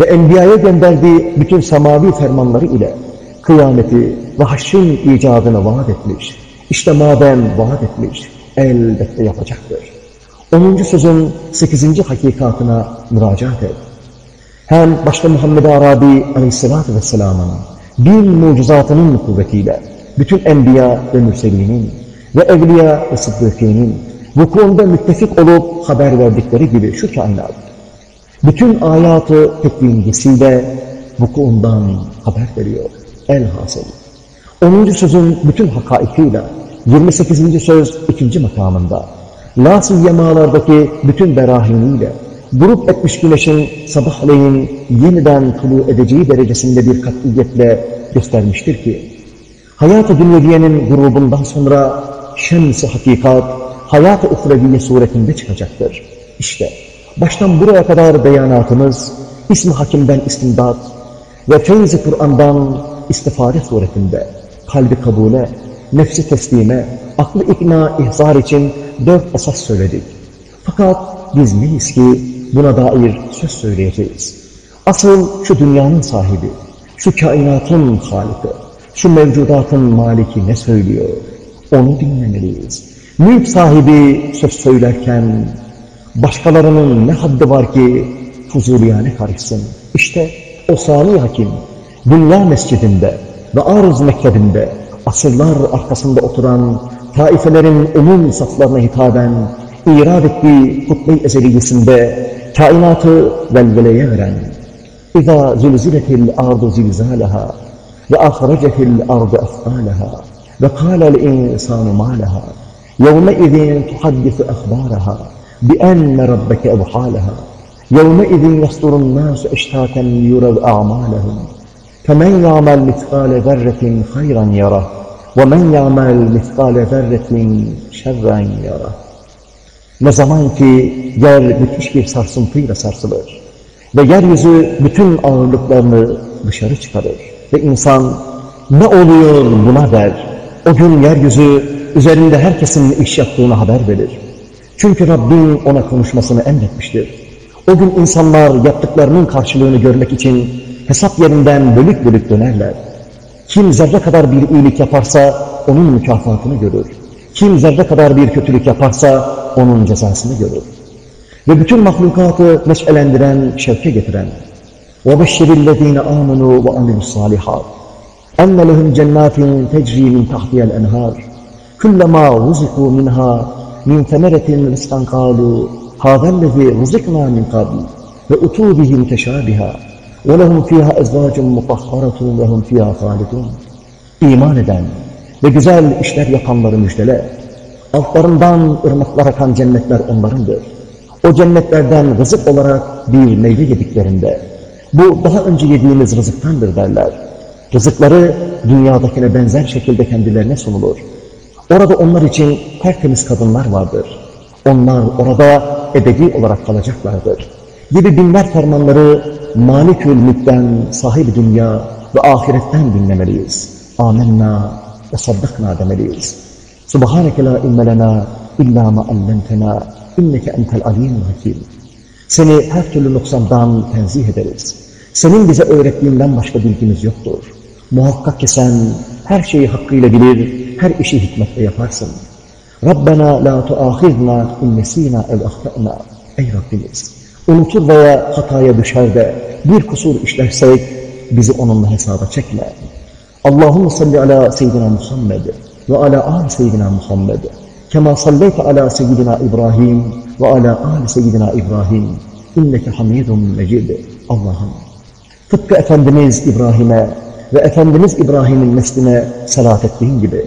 Ve Enbiya'ya gönderdiği bütün semavi fermanları ile kıyameti ve haşrin icadını vaat etmiş. İşte madem vaat etmiş, elbette yapacaktır. 10. sözün 8. hakikatına müracaat et. Hem başta Muhammed Arabi Aleyhisselatü Vesselam'ın bin mucizatının kuvvetiyle bütün enbiya ve mürselinin ve evliya ve sıddıkinin vukuunda müttefik olup haber verdikleri gibi şu kainat, bütün ayatı tekvimgisiyle vukuundan haber veriyor. Elhasıl. 10. sözün bütün hakaikiyle 28. söz ikinci makamında Las-ı yemalardaki bütün berahiniyle grup etmiş güneşin sabahleyin yeniden tulu edeceği derecesinde bir katiyetle göstermiştir ki hayat-ı dünyeviyenin grubundan sonra şems-i hakikat hayat-ı uhreviye suretinde çıkacaktır. İşte baştan buraya kadar beyanatımız ismi hakimden istimdat ve feyz-i Kur'an'dan istifade suretinde kalbi kabule, nefsi teslime, aklı ikna ihzar için dört esas söyledik. Fakat biz neyiz ki buna dair söz söyleyeceğiz. Asıl şu dünyanın sahibi, şu kainatın haliki, şu mevcudatın maliki ne söylüyor? Onu dinlemeliyiz. Mülk sahibi söz söylerken başkalarının ne haddi var ki fuzuliyane karışsın. İşte o sani hakim dünya mescidinde ve arz mektebinde asırlar arkasında oturan taifelerin umum saflarına hitaben irad ettiği hutbe-i ezeliyesinde kainatı velveleye veren اِذَا زُلْزِلَتِ الْاَرْضُ زِلْزَالَهَا وَاَخْرَجَتِ الْاَرْضُ اَفْقَالَهَا وَقَالَ الْاِنْسَانُ مَا لَهَا؟ يَوْمَئِذٍ تُحَدِّثُ أَخْبَارَهَا بِأَنَّ رَبَّكَ أَبْحَالَهَا يَوْمَئِذٍ يَصْدُرُ النَّاسُ اِشْتَاكًا يُرَوْ أَعْمَالَهُمْ. فَمَنْ يَعْمَلْ مِثْقَالَ ذَرَّةٍ خَيْرًا يَرَهُ وَمَنْ يَعْمَلْ مِثْقَالَ ذَرَّةٍ شَرًّا يَرَهُ. Ne zaman ki yer müthiş bir sarsıntıyla sarsılır ve yeryüzü bütün ağırlıklarını dışarı çıkarır ve insan ne oluyor buna der. O gün yeryüzü üzerinde herkesin iş yaptığını haber verir. Çünkü Rabbin ona konuşmasını emretmiştir. O gün insanlar yaptıklarının karşılığını görmek için hesap yerinden bölük bölük dönerler. Kim zerre kadar bir iyilik yaparsa onun mükafatını görür. Kim zerre kadar bir kötülük yaparsa onun cezasını görür. Ve bütün mahlukatı neşelendiren, şevke getiren وَبَشِّرِ الَّذ۪ينَ آمَنُوا وَعَمِلُوا الصَّالِحَاتِ اَنَّ لَهُمْ جَنَّاتٍ تَجْرِي مِنْ تَحْتِيَ الْاَنْهَارِ كُلَّمَا رُزِقُوا مِنْهَا مِنْ ثَمَرَةٍ رِزْقًا قَالُوا هَذَا الَّذ۪ي رُزِقْنَا مِنْ قَبْلِ وَاُتُوا بِهِ مُتَشَابِهًا وَلَهُمْ فِيهَا اَزْوَاجٌ مُطَهَّرَةٌ وَهُمْ فِيهَا خَالِدُونَ İman eden ve güzel işler yapanları müjdele. Altlarından ırmaklar akan cennetler onlarındır. O cennetlerden rızık olarak bir meyve yediklerinde, bu daha önce yediğimiz rızıktandır derler. Rızıkları dünyadakine benzer şekilde kendilerine sunulur. Orada onlar için tertemiz kadınlar vardır. Onlar orada ebedi olarak kalacaklardır. Gibi binler fermanları malikül mülkten, sahibi dünya ve ahiretten dinlemeliyiz. Amenna ve saddakna demeliyiz. Subhaneke la ilme lena illa ma allamtena inneke entel alimul hakim. Seni her türlü noksandan tenzih ederiz. Senin bize öğrettiğinden başka bilgimiz yoktur. Muhakkak ki sen her şeyi hakkıyla bilir, her işi hikmetle yaparsın. Rabbena la tuahizna in nesina ev ahtana. Ey Rabbimiz! Unutur veya hataya düşer de bir kusur işlersek bizi onunla hesaba çekme. Allahümme salli ala seyyidina Muhammed ve ala ali seyyidina Muhammed. Kema salleyte ala seyyidina İbrahim ve ala ali seyyidina İbrahim. İnneke hamidun mecid. Allah'ım tıpkı Efendimiz İbrahim'e ve Efendimiz İbrahim'in nesline salat ettiğin gibi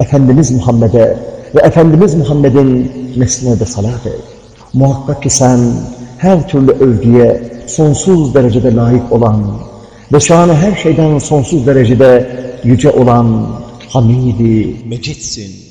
Efendimiz Muhammed'e ve Efendimiz Muhammed'in nesline de salat et. Muhakkak ki sen her türlü övgüye sonsuz derecede layık olan ve şanı her şeyden sonsuz derecede yüce olan Hamidi Mecidsin.